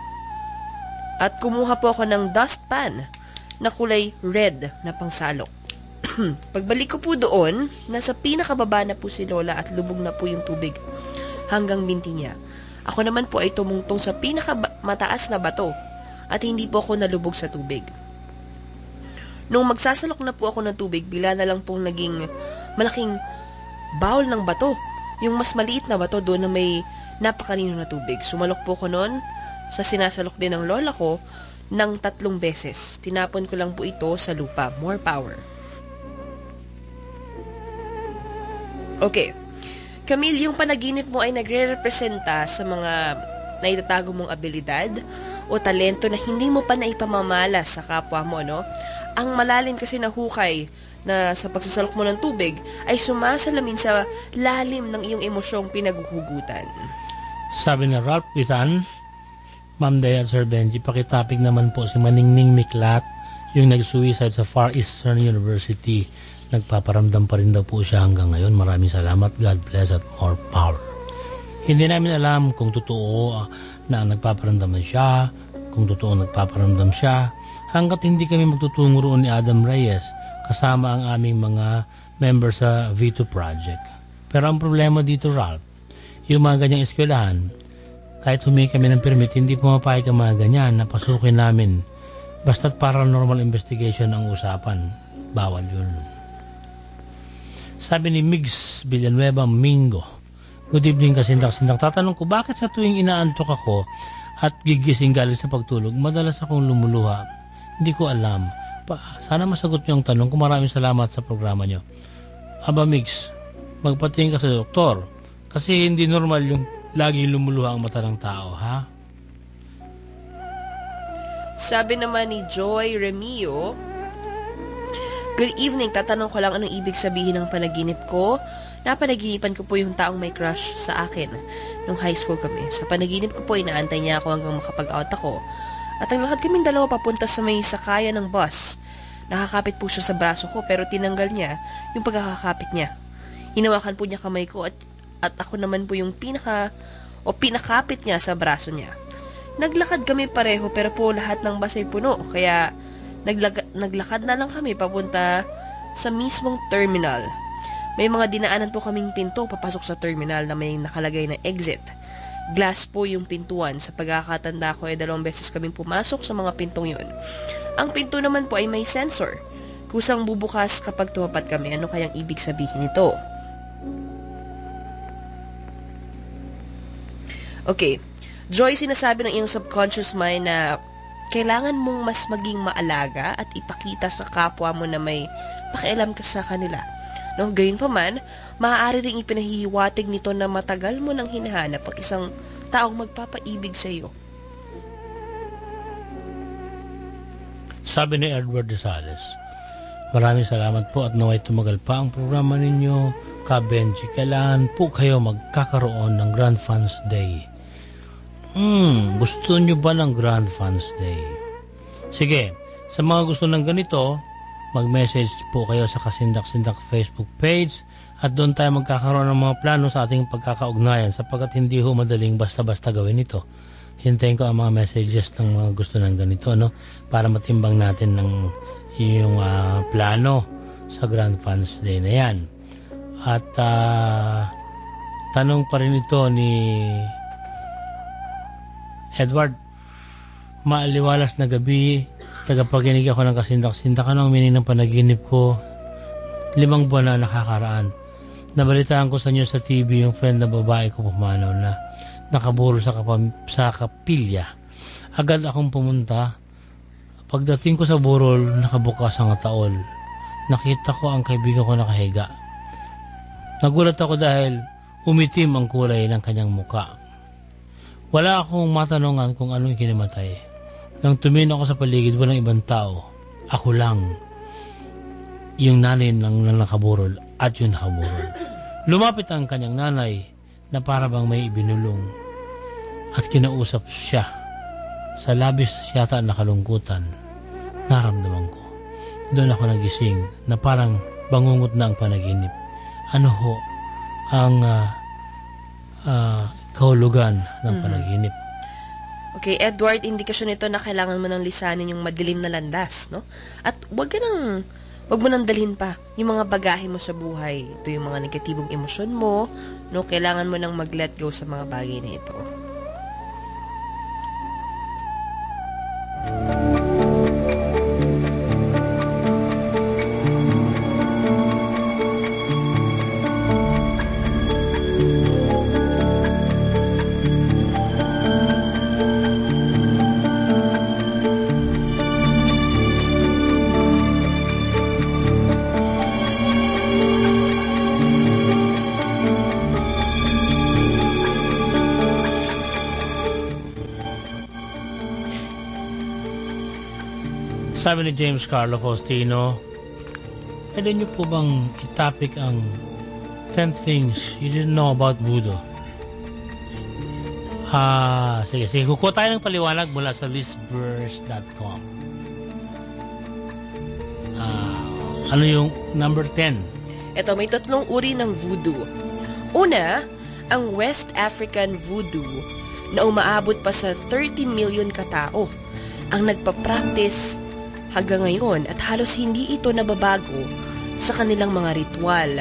Speaker 3: at kumuha po ako ng dustpan na kulay red na pangsalok. *clears throat* Pagbalik ko po doon, nasa pinakababa na po si Lola at lubog na po yung tubig hanggang binti niya. Ako naman po ay tumungtong sa pinakamataas na bato at hindi po ako nalubog sa tubig. Nung magsasalok na po ako ng tubig, bila na lang pong naging malaking bowl ng bato. Yung mas maliit na bato doon na may napakanino na tubig. Sumalok po ko noon sa sinasalok din ng lola ko ng tatlong beses. Tinapon ko lang po ito sa lupa. More power. Okay. Camille, yung panaginip mo ay nagre-representa sa mga naitatago mong abilidad o talento na hindi mo pa naipamamalas sa kapwa mo, no? Ang malalim kasi na hukay na sa pagsasalok mo ng tubig ay sumasalamin sa lalim ng iyong emosyong pinaghuhugutan.
Speaker 2: Sabi ni Ralph Bisan, Ma'am Day at Sir Benji, pakitapik naman po si Maningning Miklat, yung nag-suicide sa Far Eastern University. Nagpaparamdam pa rin daw po siya hanggang ngayon. Maraming salamat. God bless at more power. Hindi namin alam kung totoo na nagpaparamdaman siya, kung totoo nagpaparamdam siya, hanggat hindi kami magtutungo roon ni Adam Reyes. kasama ang aming mga member sa V2 Project. Pero ang problema dito, Ralph, yung mga ganyang eskwelahan, kahit humingi kami ng permit, hindi pumapayag ang mga ganyan na pasukin namin. Basta't paranormal investigation ang usapan. Bawal yun. Sabi ni Migs Villanueva Mingo, Good evening kasindak-sindak. Tatanong ko, bakit sa tuwing inaantok ako at gigising galing sa pagtulog, madalas akong lumuluha? Hindi ko alam. Pa, sana masagot niyo ang tanong ko. Maraming salamat sa programa niyo. Aba Migs, magpatingin ka sa doktor. Kasi hindi normal yung laging lumuluha ang mata ng tao, ha?
Speaker 3: Sabi naman ni Joy Remio, Good evening, tatanong ko lang anong ibig sabihin ng panaginip ko. Napanaginipan ko po yung taong may crush sa akin nung high school kami. Sa panaginip ko po, inaantay niya ako hanggang makapag-out ako. At ang lakad kaming dalawa papunta sa may sakayan ng bus. Nakakapit po siya sa braso ko pero tinanggal niya yung pagkakakapit niya. Hinawakan po niya kamay ko at, at ako naman po yung pinaka o pinakapit niya sa braso niya. Naglakad kami pareho pero po lahat ng bus ay puno kaya naglag- naglakad na lang kami papunta sa mismong terminal. May mga dinaanan po kaming pinto papasok sa terminal na may nakalagay na exit. Glass po yung pintuan. Sa pagkakatanda ko ay dalawang beses kaming pumasok sa mga pintong yun. Ang pinto naman po ay may sensor. Kusang bubukas kapag tumapat kami. Ano kayang ibig sabihin nito? Okay. Joy, sinasabi ng iyong subconscious mind na kailangan mong mas maging maalaga at ipakita sa kapwa mo na may pakialam ka sa kanila. No, gayon pa man, maaari ring ipinahihiwatig nito na matagal mo nang hinahanap ang isang taong magpapaibig sa iyo.
Speaker 2: Sabi ni Edward de Sales, Maraming salamat po at naway tumagal pa ang programa ninyo. Ka Benji, kailangan po kayo magkakaroon ng Grand Fans Day. Hmm, gusto nyo ba ng Grand Fans Day? Sige, sa mga gusto ng ganito, mag-message po kayo sa Kasindak-Sindak Facebook page at doon tayo magkakaroon ng mga plano sa ating pagkakaugnayan sapagkat hindi ho madaling basta-basta gawin ito. Hintayin ko ang mga messages ng mga gusto ng ganito no para matimbang natin ng yung ah, plano sa Grand Fans Day na yan. At ah, tanong pa rin ito ni Edward, maaliwalas na gabi, tagapaginig ako ng kasindak-sindak. Ano ang meaning ng panaginip ko? Limang buwan na nakakaraan. Nabalitaan ko sa inyo sa TV yung friend na babae ko pumanaw na nakaburol sa, kapam- sa kapilya. Agad akong pumunta. Pagdating ko sa burol, nakabukas ang taol. Nakita ko ang kaibigan ko nakahiga. Nagulat ako dahil umitim ang kulay ng kanyang muka. Wala akong matanungan kung anong kinamatay. Nang tumingin ako sa paligid, walang ibang tao. Ako lang. Yung nanay ng nakaburol at yung nakaburol. Lumapit ang kanyang nanay na para bang may ibinulong. At kinausap siya. Sa labis yata nakalungkutan. Naramdaman ko. Doon ako nagising na parang bangungot na ang panaginip. Ano ho ang ah, ah, kahulugan ng panaginip?
Speaker 3: Okay, Edward, indikasyon nito na kailangan mo nang lisanin yung madilim na landas, no? At wag ka nang, wag mo nang dalhin pa yung mga bagahe mo sa buhay. Ito yung mga negatibong emosyon mo, no? Kailangan mo nang mag-let go sa mga bagay na ito.
Speaker 2: Sabi ni James Carlo Faustino, pwede niyo po bang itopic ang 10 things you didn't know about voodoo? Ah, sige, sige. Kukuha tayo ng paliwanag mula sa listverse.com. Ah, ano yung number 10?
Speaker 3: Ito, may tatlong uri ng voodoo. Una, ang West African voodoo na umaabot pa sa 30 million katao ang nagpa-practice hanggang ngayon at halos hindi ito nababago sa kanilang mga ritual,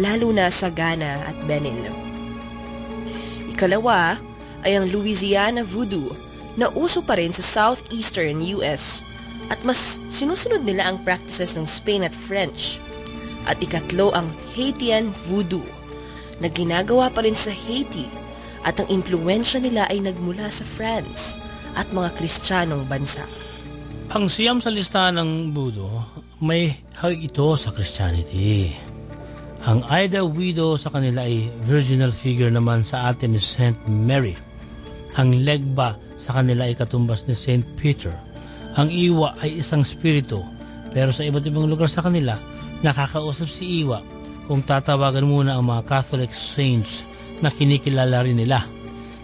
Speaker 3: lalo na sa Ghana at Benin. Ikalawa ay ang Louisiana Voodoo na uso pa rin sa southeastern US at mas sinusunod nila ang practices ng Spain at French. At ikatlo ang Haitian Voodoo na ginagawa pa rin sa Haiti at ang impluensya nila ay nagmula sa France at mga Kristiyanong bansa.
Speaker 2: Ang siyam sa listahan ng Budo, may hawig ito sa Christianity. Ang Ida Widow sa kanila ay virginal figure naman sa atin ni Saint Mary. Ang Legba sa kanila ay katumbas ni Saint Peter. Ang Iwa ay isang spirito, pero sa iba't ibang lugar sa kanila, nakakausap si Iwa kung tatawagan muna ang mga Catholic saints na kinikilala rin nila.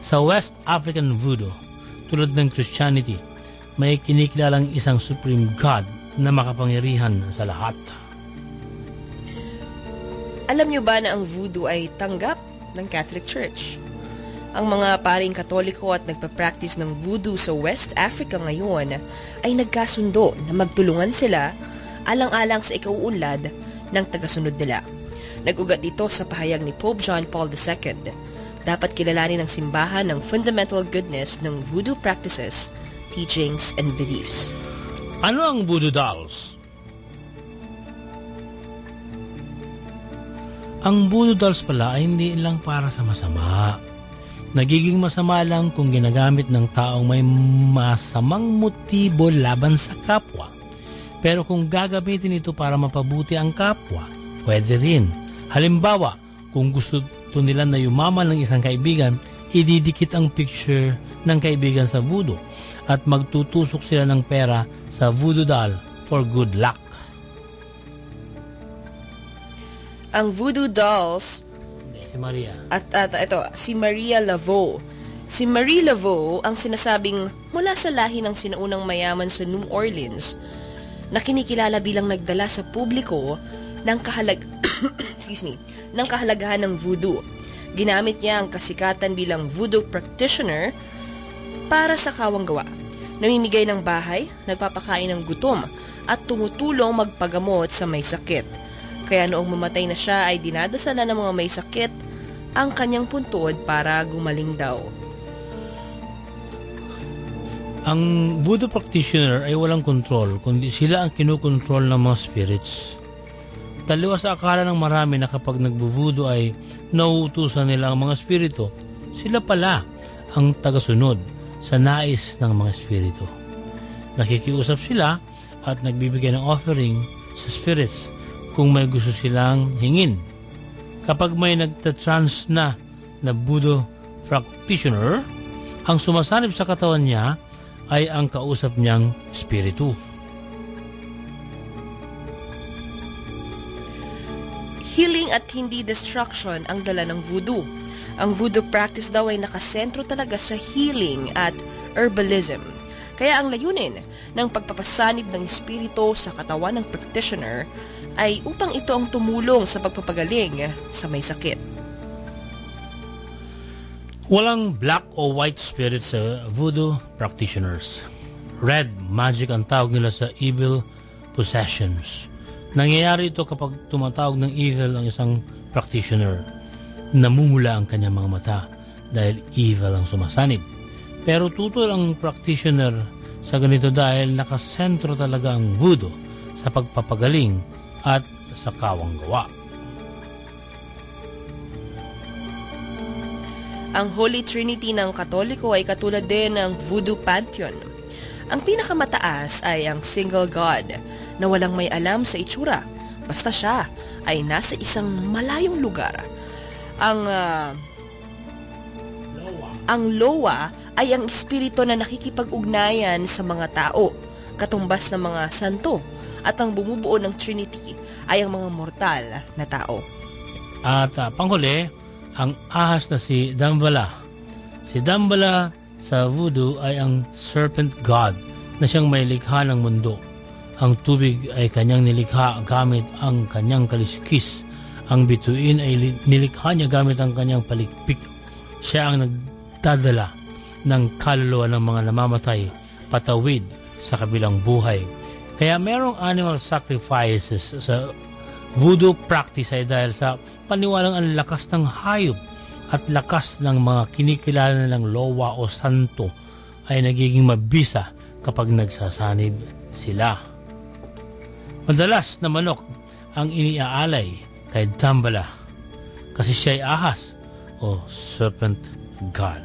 Speaker 2: Sa West African Voodoo, tulad ng Christianity, may kinikilalang isang Supreme God na makapangyarihan sa lahat.
Speaker 3: Alam nyo ba na ang voodoo ay tanggap ng Catholic Church? Ang mga paring katoliko at nagpa-practice ng voodoo sa West Africa ngayon ay nagkasundo na magtulungan sila alang-alang sa ikauunlad ng tagasunod nila. Nagugat ito sa pahayag ni Pope John Paul II. Dapat kilalanin ng simbahan ng fundamental goodness ng voodoo practices, teachings, and beliefs.
Speaker 2: Ano ang voodoo dolls? Ang voodoo dolls pala ay hindi lang para sa masama. Nagiging masama lang kung ginagamit ng taong may masamang motibo laban sa kapwa. Pero kung gagamitin ito para mapabuti ang kapwa, pwede rin. Halimbawa, kung gusto to nila na yumaman ng isang kaibigan, ididikit ang picture ng kaibigan sa voodoo at magtutusok sila ng pera sa voodoo doll for good luck.
Speaker 3: Ang voodoo dolls
Speaker 2: Si Maria.
Speaker 3: At, at ito, si Maria Laveau. Si Marie Laveau ang sinasabing mula sa lahi ng sinaunang mayaman sa New Orleans na kinikilala bilang nagdala sa publiko ng kahalag *coughs* excuse me, ng kahalagahan ng voodoo. Ginamit niya ang kasikatan bilang voodoo practitioner para sa kawang gawa. Namimigay ng bahay, nagpapakain ng gutom, at tumutulong magpagamot sa may sakit. Kaya noong mamatay na siya ay dinadasala ng mga may sakit ang kanyang puntod para gumaling daw.
Speaker 2: Ang voodoo practitioner ay walang control, kundi sila ang kinukontrol ng mga spirits. Taliwas sa akala ng marami na kapag nagbuvudo ay nauutusan nila ang mga spirito, sila pala ang tagasunod sa nais ng mga spirito. Nakikiusap sila at nagbibigay ng offering sa spirits kung may gusto silang hingin. Kapag may nagtatrans na na Budo practitioner, ang sumasanib sa katawan niya ay ang kausap niyang spiritu.
Speaker 3: Healing at hindi destruction ang dala ng voodoo. Ang voodoo practice daw ay nakasentro talaga sa healing at herbalism. Kaya ang layunin ng pagpapasanib ng espiritu sa katawan ng practitioner ay upang ito ang tumulong sa pagpapagaling sa may sakit.
Speaker 2: Walang black o white spirit sa voodoo practitioners. Red magic ang tawag nila sa evil possessions. Nangyayari ito kapag tumatawag ng evil ang isang practitioner. Namumula ang kanyang mga mata dahil evil ang sumasanib. Pero tutol ang practitioner sa ganito dahil nakasentro talaga ang voodoo sa pagpapagaling at sa kawang gawa.
Speaker 3: Ang Holy Trinity ng Katoliko ay katulad din ng Voodoo Pantheon. Ang pinakamataas ay ang Single God na walang may alam sa itsura. Basta siya ay nasa isang malayong lugar. Ang ah, ang Loa ay ang espiritu na nakikipag-ugnayan sa mga tao, katumbas ng mga santo, at ang bumubuo ng Trinity ay ang mga mortal na tao.
Speaker 2: At uh, panghuli, ang ahas na si Dambala. Si Dambala sa voodoo ay ang serpent god na siyang may likha ng mundo. Ang tubig ay kanyang nilikha gamit ang kanyang kaliskis. Ang bituin ay li- nilikha niya gamit ang kanyang palikpik. Siya ang nagdadala ng kaluluwa ng mga namamatay patawid sa kabilang buhay. Kaya merong animal sacrifices sa voodoo practice ay dahil sa paniwalang ang lakas ng hayop at lakas ng mga kinikilala nilang lowa o santo ay nagiging mabisa kapag nagsasanib sila. Madalas na manok ang iniaalay kay Dambala kasi siya ay ahas o serpent god.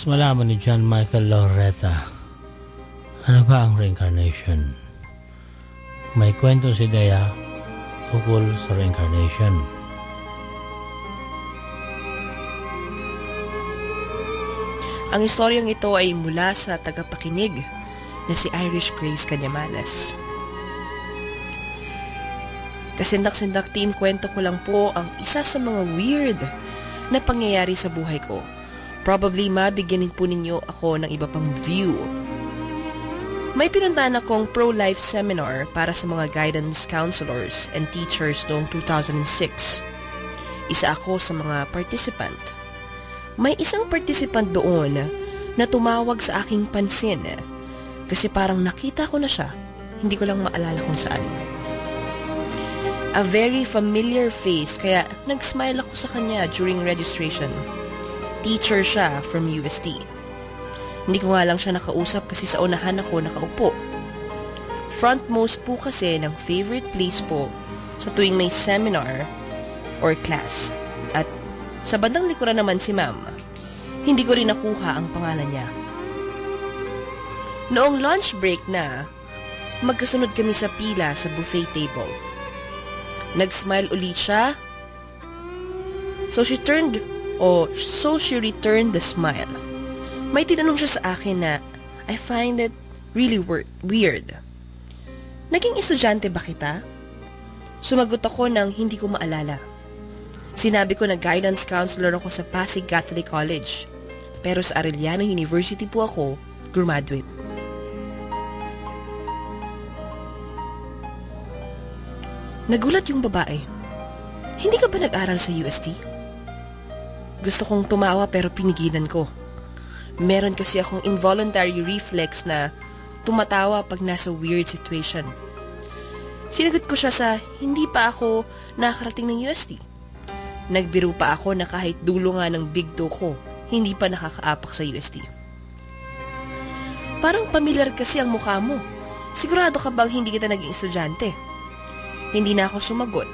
Speaker 2: Nais malaman ni John Michael Loretta, ano ba ang reincarnation? May kwento si Dea ukol sa reincarnation.
Speaker 3: Ang istoryang ito ay mula sa tagapakinig na si Irish Grace Canyamanes. Kasindak-sindak team, kwento ko lang po ang isa sa mga weird na pangyayari sa buhay ko. Probably mabigyanin po ninyo ako ng iba pang view. May pinuntahan akong pro-life seminar para sa mga guidance counselors and teachers noong 2006. Isa ako sa mga participant. May isang participant doon na tumawag sa aking pansin kasi parang nakita ko na siya, hindi ko lang maalala kung saan. A very familiar face kaya nag-smile ako sa kanya during registration. Teacher siya from UST. Hindi ko nga lang siya nakausap kasi sa unahan ako nakaupo. Frontmost po kasi ng favorite place po sa tuwing may seminar or class. At sa bandang likuran naman si ma'am, hindi ko rin nakuha ang pangalan niya. Noong lunch break na, magkasunod kami sa pila sa buffet table. Nag-smile ulit siya. So she turned, o so she returned the smile. May tinanong siya sa akin na, I find it really weird. Naging estudyante ba kita? Sumagot ako ng hindi ko maalala. Sinabi ko na guidance counselor ako sa Pasig Catholic College. Pero sa Arellano University po ako graduate. Nagulat yung babae. Hindi ka ba nag-aral sa UST? Gusto kong tumawa pero pinigilan ko. Meron kasi akong involuntary reflex na tumatawa pag nasa weird situation. Sinagot ko siya sa hindi pa ako nakarating ng UST. Nagbiro pa ako na kahit dulo nga ng big toe ko, hindi pa nakakaapak sa UST. Parang pamilyar kasi ang mukha mo. Sigurado ka bang hindi kita naging estudyante? Hindi na ako sumagot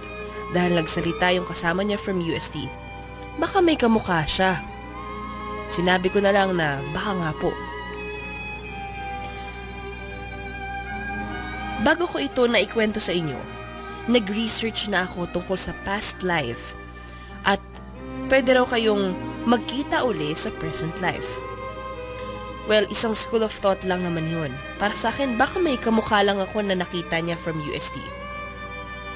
Speaker 3: dahil nagsalita yung kasama niya from UST. Baka may kamukha siya. Sinabi ko na lang na baka nga po. Bago ko ito na ikwento sa inyo, nag-research na ako tungkol sa past life at pwede raw kayong magkita uli sa present life. Well, isang school of thought lang naman yun. Para sa akin, baka may kamukha lang ako na nakita niya from UST.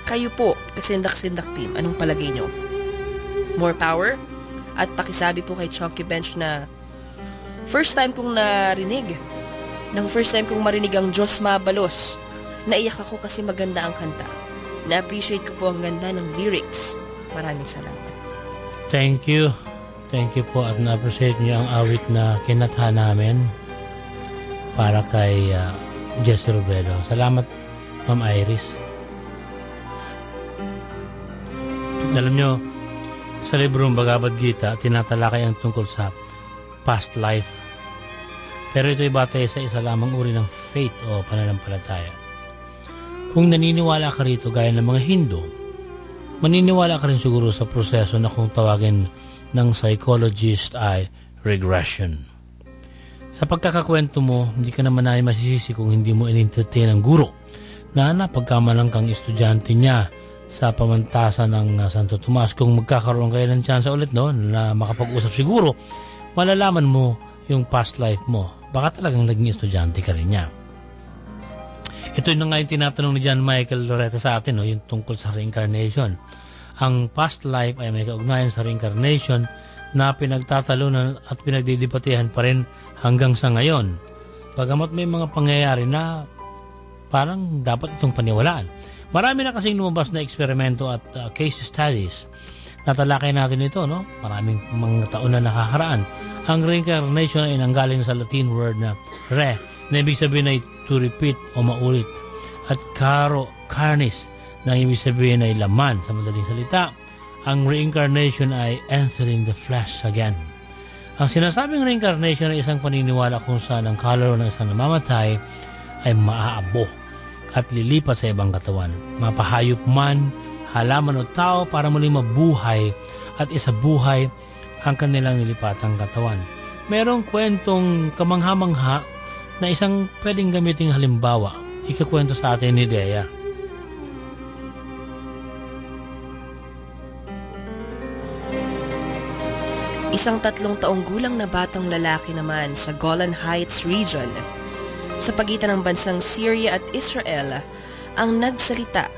Speaker 3: Kayo po, kasindak-sindak team, anong palagay nyo? More power? At pakisabi po kay Chunky Bench na first time kong narinig, nang first time kong marinig ang Diyos Mabalos, naiyak ako kasi maganda ang kanta. Na-appreciate ko po ang ganda ng lyrics. Maraming salamat.
Speaker 2: Thank you. Thank you po at na-appreciate niyo ang awit na kinatha namin para kay uh, Jesse Robredo. Salamat, Ma'am Iris. Alam nyo, sa librong Bhagavad Gita, tinatalakay ang tungkol sa past life. Pero ito'y batay sa isa lamang uri ng faith o pananampalataya. Kung naniniwala ka rito gaya ng mga Hindu, maniniwala ka rin siguro sa proseso na kung tawagin ng psychologist ay regression. Sa pagkakakwento mo, hindi ka naman ay masisisi kung hindi mo in-entertain ang guro na napagkamalang kang estudyante niya sa pamantasan ng uh, Santo Tomas. Kung magkakaroon kayo ng chance ulit no, na makapag-usap siguro, malalaman mo yung past life mo. Baka talagang naging estudyante ka rin niya. Ito na nga yung tinatanong ni John Michael Loretta sa atin, no, yung tungkol sa reincarnation. Ang past life ay may kaugnayan sa reincarnation na pinagtatalunan at pinagdidibatehan pa rin hanggang sa ngayon. Pagamat may mga pangyayari na parang dapat itong paniwalaan. Marami na kasing lumabas na eksperimento at uh, case studies. Natalakay natin ito, no? Maraming mga taon na nakakaraan. Ang reincarnation ay nanggaling sa Latin word na re, na ibig sabihin ay to repeat o maulit. At caro, carnis, na ibig sabihin ay laman sa madaling salita. Ang reincarnation ay entering the flesh again. Ang sinasabing reincarnation ay isang paniniwala kung saan ang kalaro ng isang namamatay ay maaabo at lilipat sa ibang katawan. Mapahayop man, halaman o tao para muling mabuhay at isabuhay ang kanilang nilipatang katawan. Merong kwentong kamangha-mangha na isang pwedeng gamiting halimbawa. Ikakwento sa atin ni Dea.
Speaker 3: Isang tatlong taong gulang na batang lalaki naman sa Golan Heights region sa pagitan ng bansang Syria at Israel ang nagsalita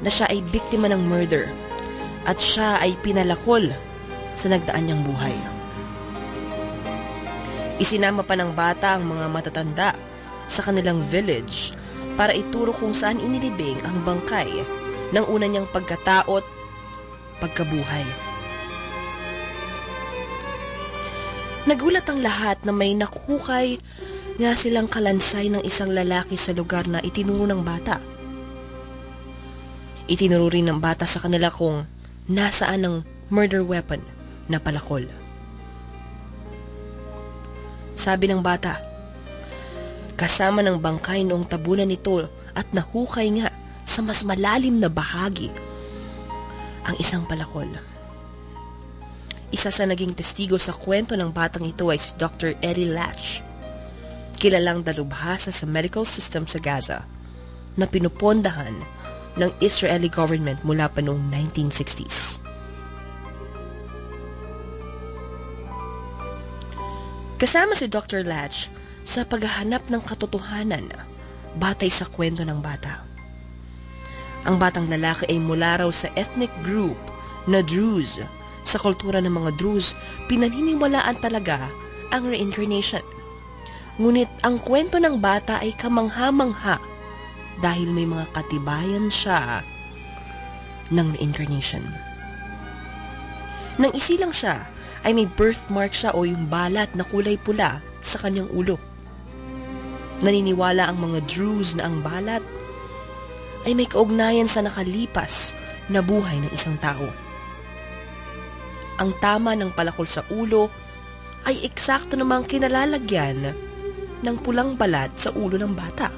Speaker 3: na siya ay biktima ng murder at siya ay pinalakol sa nagdaan niyang buhay. Isinama pa ng bata ang mga matatanda sa kanilang village para ituro kung saan inilibing ang bangkay ng una niyang pagkataot, pagkabuhay. Nagulat ang lahat na may nakuhukay nga silang kalansay ng isang lalaki sa lugar na itinuro ng bata. Itinuro rin ng bata sa kanila kung nasaan ang murder weapon na palakol. Sabi ng bata, kasama ng bangkay noong tabunan nito at nahukay nga sa mas malalim na bahagi ang isang palakol. Isa sa naging testigo sa kwento ng batang ito ay si Dr. Eddie Latch, kilalang dalubhasa sa medical system sa Gaza na pinupondahan ng Israeli government mula pa noong 1960s. Kasama si Dr. Latch sa paghahanap ng katotohanan batay sa kwento ng bata. Ang batang lalaki ay mula raw sa ethnic group na Druze. Sa kultura ng mga Druze, pinaniniwalaan talaga ang reincarnation. Ngunit ang kwento ng bata ay kamangha-mangha dahil may mga katibayan siya ng reincarnation. Nang isilang siya, ay may birthmark siya o yung balat na kulay pula sa kanyang ulo. Naniniwala ang mga Druze na ang balat ay may kaugnayan sa nakalipas na buhay ng isang tao. Ang tama ng palakol sa ulo ay eksakto namang kinalalagyan ng pulang balat sa ulo ng bata.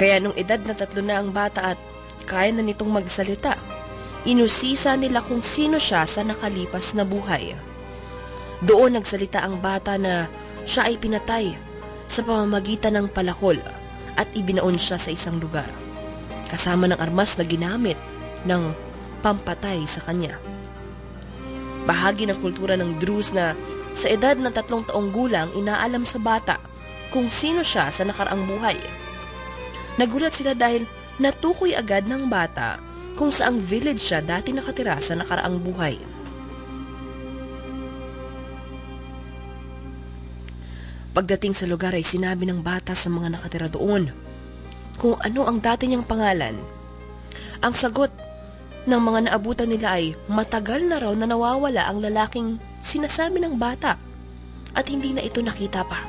Speaker 3: Kaya nung edad na tatlo na ang bata at kaya na nitong magsalita, inusisa nila kung sino siya sa nakalipas na buhay. Doon nagsalita ang bata na siya ay pinatay sa pamamagitan ng palakol at ibinaon siya sa isang lugar, kasama ng armas na ginamit ng pampatay sa kanya. Bahagi ng kultura ng Druze na sa edad na tatlong taong gulang inaalam sa bata kung sino siya sa nakaraang buhay. Nagulat sila dahil natukoy agad ng bata kung saang village siya dati nakatira sa nakaraang buhay. Pagdating sa lugar ay sinabi ng bata sa mga nakatira doon kung ano ang dati niyang pangalan. Ang sagot ng mga naabutan nila ay matagal na raw na nawawala ang lalaking sinasabi ng bata at hindi na ito nakita pa.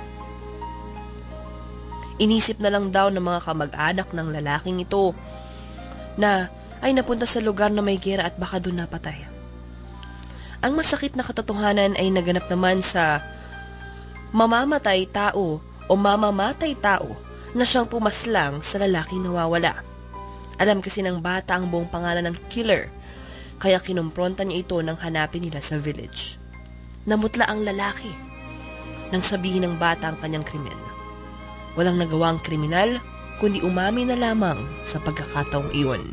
Speaker 3: Inisip na lang daw ng mga kamag-anak ng lalaking ito na ay napunta sa lugar na may gera at baka doon napatay. Ang masakit na katotohanan ay naganap naman sa mamamatay tao o mamamatay tao na siyang pumaslang sa lalaking nawawala. Alam kasi ng bata ang buong pangalan ng killer, kaya kinumpronta niya ito nang hanapin nila sa village. Namutla ang lalaki nang sabihin ng bata ang kanyang krimen. Walang nagawang kriminal, kundi umami na lamang sa pagkakataong iyon.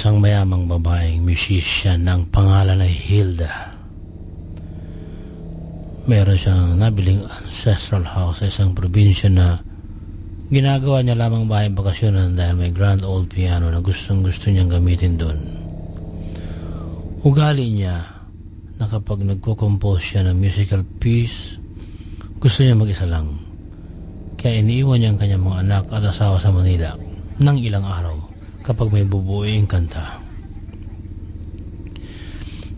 Speaker 2: Isang mayamang babaeng musician ng pangalan ay Hilda. Meron siyang nabiling ancestral house sa isang probinsya na ginagawa niya lamang bahay bakasyonan dahil may grand old piano na gustong gusto niyang gamitin doon. Ugali niya na kapag nagko-compose siya ng musical piece, gusto niya mag-isa lang. Kaya iniiwan niya ang kanyang mga anak at asawa sa Manila ng ilang araw kapag may bubuuing kanta.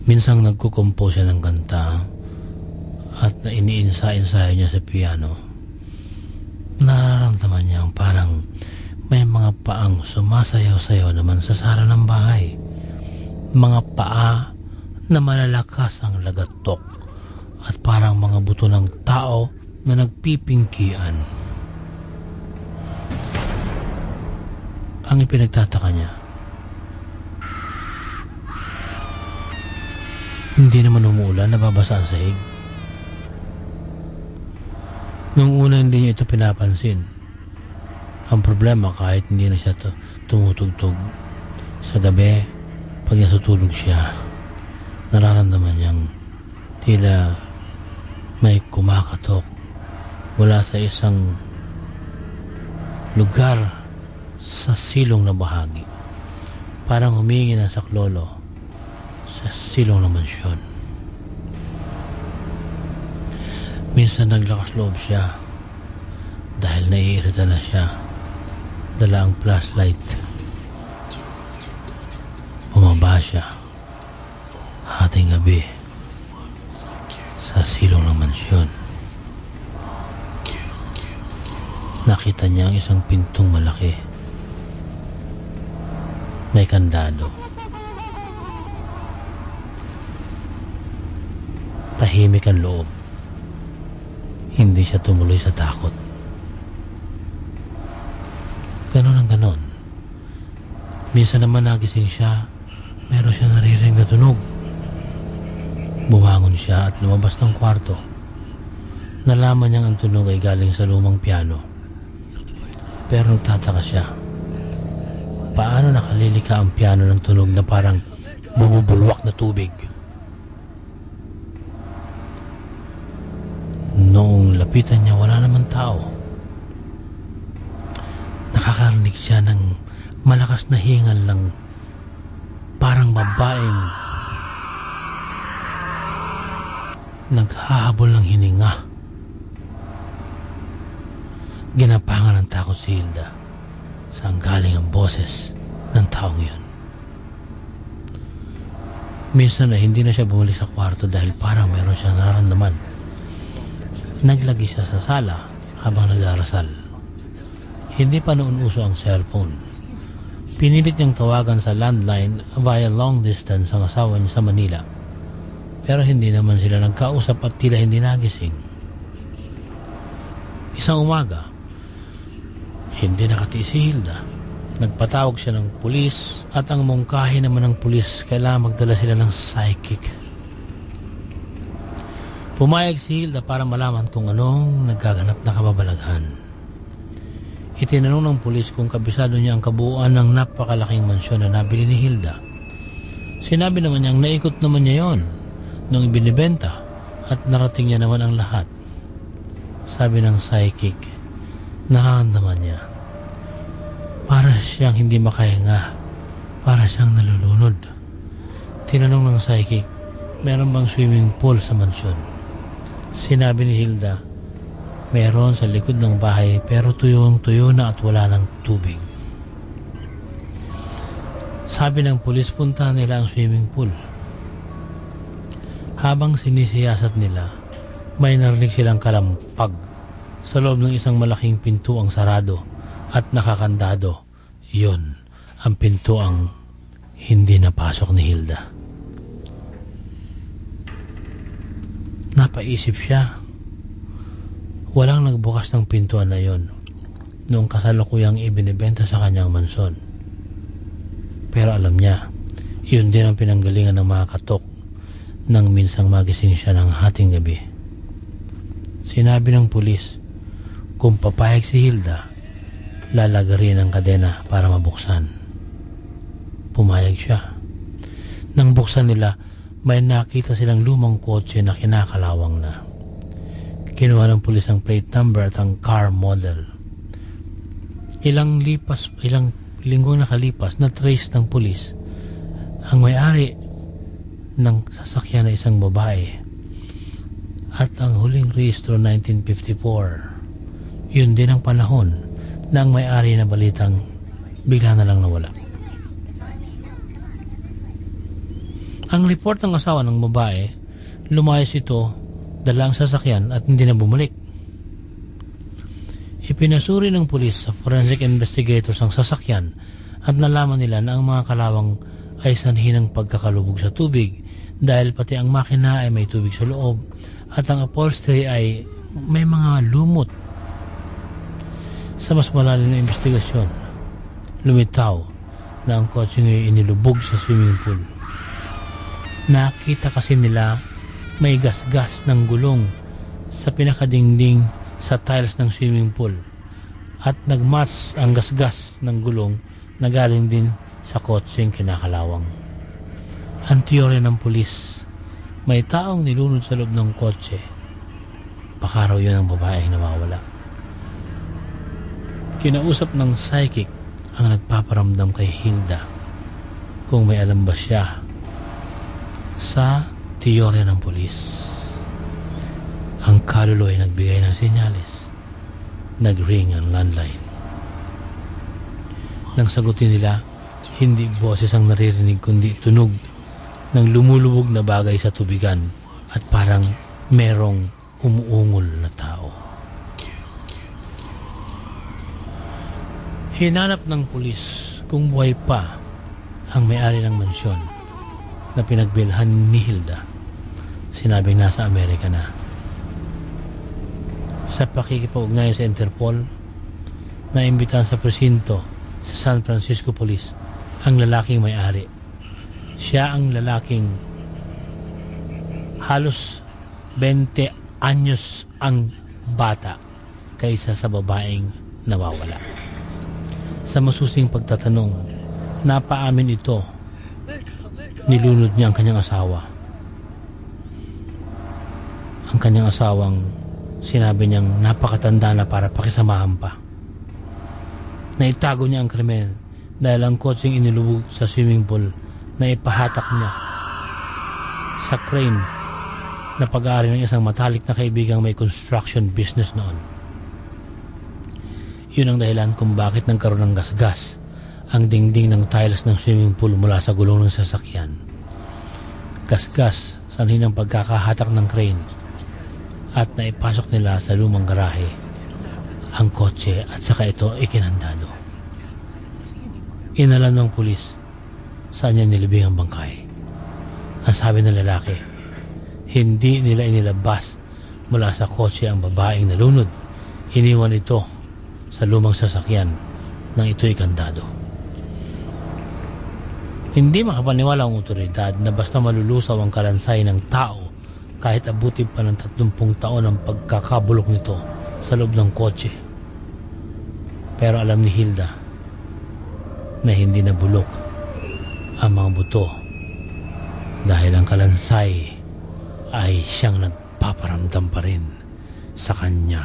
Speaker 2: Minsang nagkukompose siya ng kanta at iniinsa-insayo niya sa piano. Nararamdaman niya ang parang may mga paang sumasayaw-sayaw naman sa sala ng bahay. Mga paa na malalakas ang lagatok at parang mga buto ng tao na nagpipingkian. Ang ipinagtataka niya, hindi naman umuulan, nababasa ang sahig. Nung una hindi niya ito pinapansin. Ang problema kahit hindi na siya tu- tumutugtog. Sa gabi, pag natutulog siya, nararamdaman niyang tila may kumakatok mula sa isang lugar sa silong na bahagi. Parang humingi ng saklolo sa silong na mansyon. Minsan naglakas loob siya dahil naiirita na siya. Dala ang flashlight. Bumaba siya. Hating gabi sa silong ng mansyon. Nakita niya ang isang pintong malaki. May kandado. Tahimik ang loob. Hindi siya tumuloy sa takot. Ganon ang ganon. Minsan naman nagising siya, meron siya naririnig na tunog. Bumangon siya at lumabas ng kwarto. Nalaman niyang ang tunog ay galing sa lumang piano. Pero nagtataka siya. Paano nakalilika ang piano ng tunog na parang bumubulwak na tubig? Noong lapitan niya, wala naman tao. Nakakarinig siya ng malakas na hingal lang parang babaeng naghahabol ng hininga. Ginapangan ng takot si Hilda saan galing ang boses ng taong yun. Minsan na hindi na siya bumalik sa kwarto dahil parang meron siyang nararamdaman. Naglagi siya sa sala habang nagdarasal. Hindi pa noon uso ang cellphone. Pinilit niyang tawagan sa landline via long distance ang asawa niya sa Manila. Pero hindi naman sila nagkausap at tila hindi nagising. Isang umaga, hindi nakatiis si Hilda. Nagpatawag siya ng pulis at ang mungkahi naman ng pulis kailangan magdala sila ng psychic. Pumayag si Hilda para malaman kung anong nagaganap na kababalaghan. Itinanong ng pulis kung kabisado niya ang kabuuan ng napakalaking mansyon na nabili ni Hilda. Sinabi naman niyang naikot naman niya yon nung ibinibenta at narating niya naman ang lahat. Sabi ng psychic, nararamdaman niya. Para siyang hindi makahinga. Para siyang nalulunod. Tinanong ng psychic, meron bang swimming pool sa mansyon? Sinabi ni Hilda, meron sa likod ng bahay pero tuyong tuyo na at wala ng tubig. Sabi ng pulis, punta nila ang swimming pool. Habang sinisiyasat nila, may narinig silang kalampag sa loob ng isang malaking pinto ang sarado at nakakandado. Yun, ang pinto ang hindi napasok ni Hilda. Napaisip siya. Walang nagbukas ng pintuan na yon noong kasalukuyang ibinibenta sa kanyang manson. Pero alam niya, yun din ang pinanggalingan ng mga katok nang minsang magising siya ng hating gabi. Sinabi ng pulis, kung papayag si Hilda, lalagarin ang kadena para mabuksan. Pumayag siya. Nang buksan nila, may nakita silang lumang kotse na kinakalawang na. Kinuha ng pulis ang plate number at ang car model. Ilang lipas, ilang linggo na trace ng pulis ang may-ari ng sasakyan na isang babae at ang huling rehistro 1954 yun din ang panahon ang may-ari na balitang bigla na lang nawala ang report ng asawa ng babae lumayas ito dala ang sasakyan at hindi na bumalik Ipinasuri ng pulis sa forensic investigators ang sasakyan at nalaman nila na ang mga kalawang ay sanhi ng pagkakalubog sa tubig dahil pati ang makina ay may tubig sa loob at ang upholstery ay may mga lumot. Sa mas malalim na investigasyon, lumitaw na ang kotse ngayon inilubog sa swimming pool. Nakita kasi nila may gasgas ng gulong sa pinakadingding sa tiles ng swimming pool at nagmatch ang gasgas ng gulong na galing din sa kotseng kinakalawang. Ang teorya ng pulis, may taong nilunod sa loob ng kotse. Baka raw yun ang babaeng nawawala. Kinausap ng psychic ang nagpaparamdam kay Hilda kung may alam ba siya sa teorya ng pulis. Ang kaluluwa ay nagbigay ng senyales. Nag-ring ang landline. Nang sagutin nila, hindi boses ang naririnig kundi tunog ng lumulubog na bagay sa tubigan at parang merong umuungol na tao. Hinanap ng pulis kung buhay pa ang may-ari ng mansyon na pinagbilhan ni Hilda. Sinabing nasa Amerika na sa pakikipag-ugnayan sa Interpol na imbitahan sa presinto sa San Francisco Police ang lalaking may-ari. Siya ang lalaking halos 20 anyos ang bata kaysa sa babaeng nawawala. Sa masusing pagtatanong, napaamin ito. Nilunod niya ang kanyang asawa. Ang kanyang asawang Sinabi niyang napakatanda na para pakisamahan pa. Naitago niya ang krimen dahil ang kotseng inilubog sa swimming pool na ipahatak niya sa crane na pag-aari ng isang matalik na kaibigang may construction business noon. Yun ang dahilan kung bakit nagkaroon ng gasgas ang dingding ng tiles ng swimming pool mula sa gulong ng sasakyan. Gasgas sanhi ng pagkakahatak ng crane at naipasok nila sa lumang garahe ang kotse at saka ito ikinandado. Inalam ng pulis saan niya nilibing ang bangkay. Ang sabi ng lalaki, hindi nila inilabas mula sa kotse ang babaeng nalunod. Iniwan ito sa lumang sasakyan nang ito'y kandado. Hindi makapaniwala ang otoridad na basta malulusaw ang kalansay ng tao kahit abutin pa ng 30 taon ang pagkakabulok nito sa loob ng kotse. Pero alam ni Hilda na hindi nabulok ang mga buto dahil ang kalansay ay siyang nagpaparamdam pa rin sa kanya.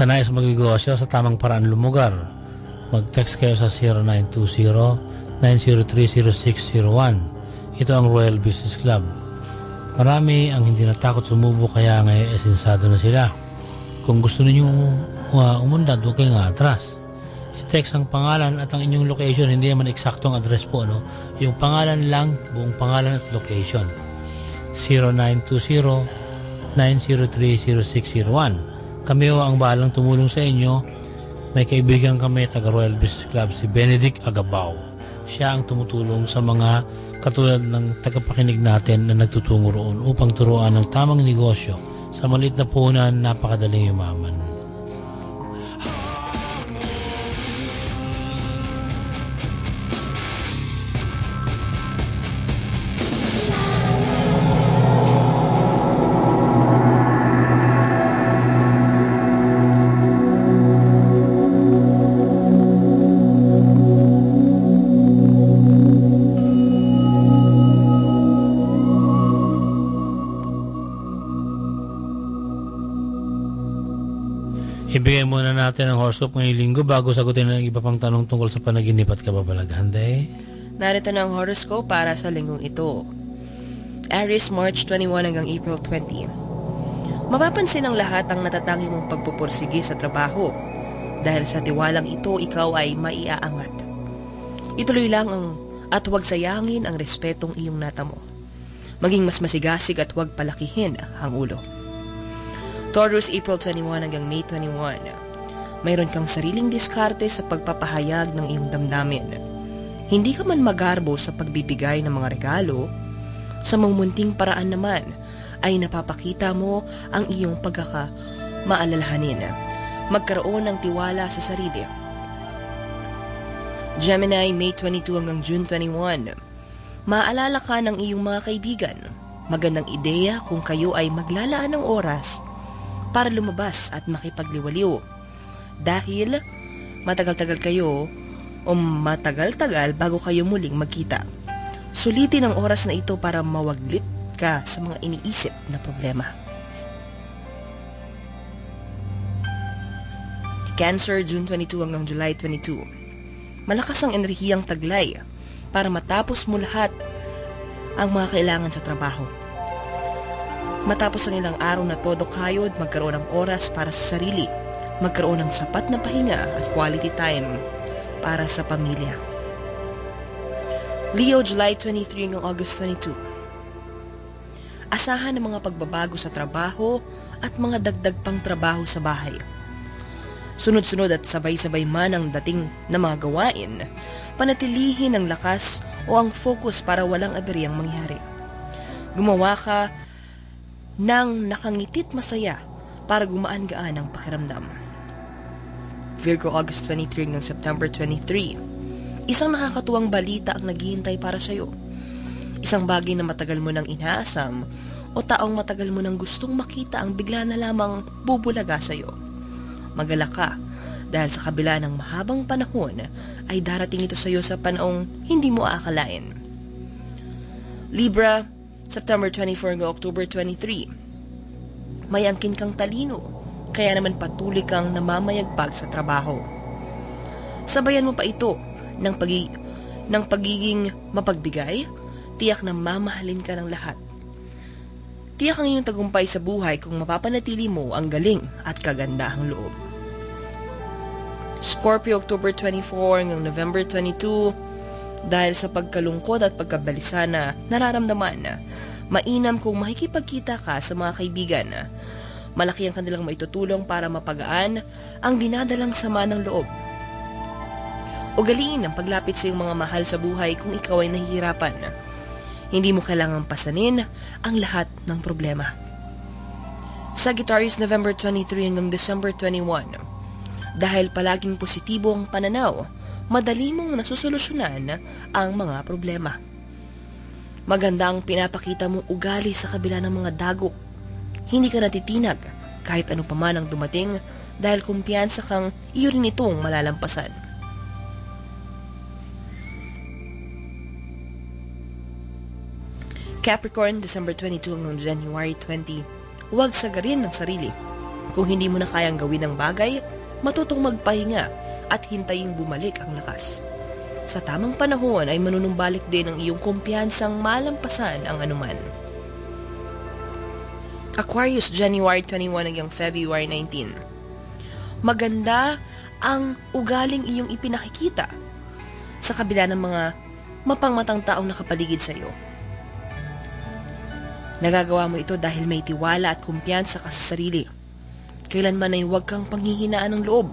Speaker 2: Sa nais magnegosyo sa tamang paraan lumugar, mag-text kayo sa 0920-9030601. Ito ang Royal Business Club. Marami ang hindi natakot sumubo kaya ngayon esensado na sila. Kung gusto ninyo uh, umundad, huwag kayong atras. I-text ang pangalan at ang inyong location, hindi naman eksaktong address po. No? Yung pangalan lang, buong pangalan at location. 0920-9030601. Kami ho ang bahalang tumulong sa inyo. May kaibigan kami, taga Royal Business Club, si Benedict Agabao. Siya ang tumutulong sa mga katulad ng tagapakinig natin na nagtutungo roon upang turuan ng tamang negosyo. Sa maliit na puhunan, napakadaling yumaman. Horoscope ngayong linggo bago sagutin ang iba pang tanong tungkol sa panaginip at kababalaghan. Day.
Speaker 3: Narito na ang horoscope para sa linggong ito. Aries, March 21 hanggang April 20. Mapapansin ng lahat ang natatangi mong pagpupursige sa trabaho. Dahil sa tiwalang ito, ikaw ay maiaangat. Ituloy lang ang at huwag sayangin ang respetong iyong natamo. Maging mas masigasig at huwag palakihin ang ulo. Taurus, April 21 hanggang May 21. Mayroon kang sariling diskarte sa pagpapahayag ng iyong damdamin. Hindi ka man magarbo sa pagbibigay ng mga regalo, sa mamunting paraan naman ay napapakita mo ang iyong pagkaka maalalahanin. Magkaroon ng tiwala sa sarili. Gemini, May 22 hanggang June 21. Maalala ka ng iyong mga kaibigan. Magandang ideya kung kayo ay maglalaan ng oras para lumabas at makipagliwaliw. Dahil matagal-tagal kayo o matagal-tagal bago kayo muling magkita. Sulitin ang oras na ito para mawaglit ka sa mga iniisip na problema. Cancer, June 22 hanggang July 22. Malakas ang enerhiyang taglay para matapos mo lahat ang mga kailangan sa trabaho. Matapos ang ilang araw na todo kayod, magkaroon ng oras para sa sarili, magkaroon ng sapat na pahinga at quality time para sa pamilya. Leo, July 23 hanggang August 22. Asahan ng mga pagbabago sa trabaho at mga dagdag pang trabaho sa bahay. Sunod-sunod at sabay-sabay man ang dating na mga gawain, panatilihin ang lakas o ang focus para walang aberyang mangyari. Gumawa ka ng nakangitit masaya para gumaan-gaan ang pakiramdam. Virgo, August 23 hanggang September 23. Isang nakakatuwang balita ang naghihintay para sa'yo. Isang bagay na matagal mo nang inaasam o taong matagal mo nang gustong makita ang bigla na lamang bubulaga sa'yo. Magalak ka dahil sa kabila ng mahabang panahon ay darating ito sa'yo sa panahong hindi mo aakalain. Libra, September 24 hanggang October 23. May angkin kang talino, kaya naman patuloy kang namamayagpag sa trabaho. Sabayan mo pa ito ng, pagi ng pagiging mapagbigay, tiyak na mamahalin ka ng lahat. Tiyak ang iyong tagumpay sa buhay kung mapapanatili mo ang galing at kagandahang loob. Scorpio, October 24 hanggang November 22, Dahil sa pagkalungkot at pagkabalisa na nararamdaman, mainam kung makikipagkita ka sa mga kaibigan. Malaki ang kanilang maitutulong para mapagaan ang dinadalang sama ng loob. Ugaliin ang paglapit sa iyong mga mahal sa buhay kung ikaw ay nahihirapan. Hindi mo kailangang pasanin ang lahat ng problema. Sagittarius November 23 hanggang December 21. Dahil palaging positibo ang pananaw, madali mong nasusolusyonan ang mga problema. Maganda ang pinapakita mong ugali sa kabila ng mga dagok. Hindi ka natitinag kahit ano pa man ang dumating dahil kumpiyansa kang iyo rin itong malalampasan. Capricorn, December 22 hanggang January 20. Huwag sagarin ng sarili. Kung hindi mo na kayang gawin ang bagay, matutong magpahinga at hintayin bumalik ang lakas. Sa tamang panahon ay manunumbalik din ang iyong kumpiyansang malampasan ang anuman. Aquarius, January 21 hanggang February 19. Maganda ang ugaling iyong ipinakikita sa kabila ng mga mapangmatang taong nakapaligid sa iyo. Nagagawa mo ito dahil may tiwala at kumpiyansa ka sa sarili. Kailanman ay huwag kang panghihinaan ng loob.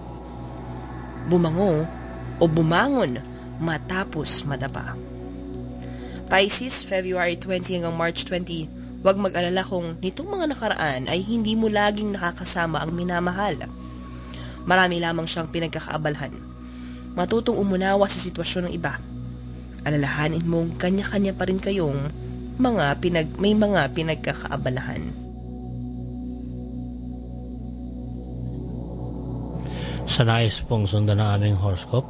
Speaker 3: Bumango o bumangon matapos madapa. Pisces, February 20 hanggang March 20, huwag mag-alala kung nitong mga nakaraan ay hindi mo laging nakakasama ang minamahal. Marami lamang siyang pinagkakaabalhan. Matutong umunawa sa sitwasyon ng iba. Alalahanin mong kanya-kanya pa rin kayong mga pinag may mga pinagkakaabalahan.
Speaker 2: Sa nais pong sundan ng aming horoscope,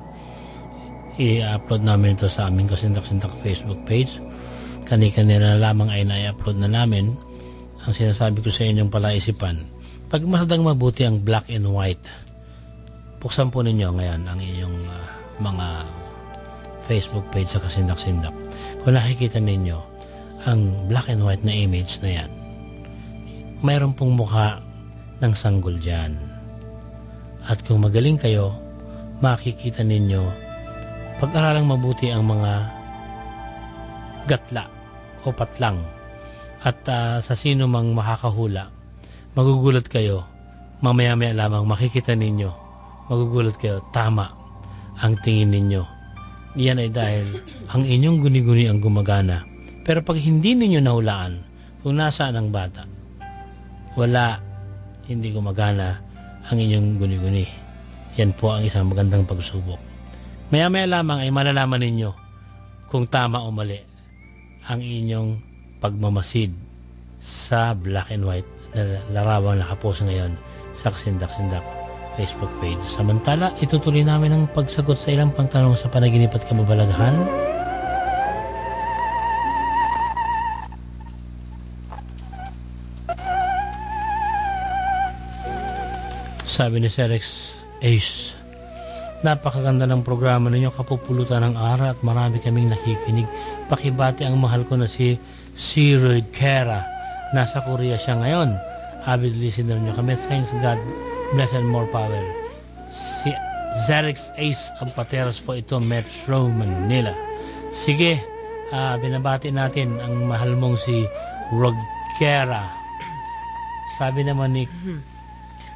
Speaker 2: i-upload namin ito sa aming kasintak-sintak Facebook page. Kani-kanina lamang ay na-upload na namin ang sinasabi ko sa inyong palaisipan. Pag masadang mabuti ang black and white, buksan po ninyo ngayon ang inyong ah, mga Facebook page sa kasindak-sindak. Kung nakikita ninyo ang black and white na image na yan, mayroon pong mukha ng sanggol dyan. At kung magaling kayo, makikita ninyo pag-aralang mabuti ang mga gatla o patlang. At ah, sa sino mang makakahula, magugulat kayo, mamaya-maya lamang makikita ninyo, magugulat kayo, tama ang tingin ninyo. Yan ay dahil ang inyong guni-guni ang gumagana. Pero pag hindi ninyo nahulaan kung nasaan ang bata, wala, hindi gumagana ang inyong guni-guni. Yan po ang isang magandang pagsubok. Maya-maya lamang ay malalaman ninyo kung tama o mali ang inyong pagmamasid sa black and white na larawang nakapost ngayon sa Sindak-Sindak Facebook page. Samantala, itutuloy namin ang pagsagot sa ilang pangtanong sa panaginip at kababalaghan. Sabi ni Serex Ace, Napakaganda ng programa ninyo, kapupulutan ng ara at marami kaming nakikinig. Pakibati ang mahal ko na si Cyril Kera. Nasa Korea siya ngayon. Avid listener nyo kami. Thanks God. Bless and more power. Si Zerex Ace ang pateros po ito, Metro Manila. Sige, ah, binabati natin ang mahal mong si Rog Kera. Sabi naman ni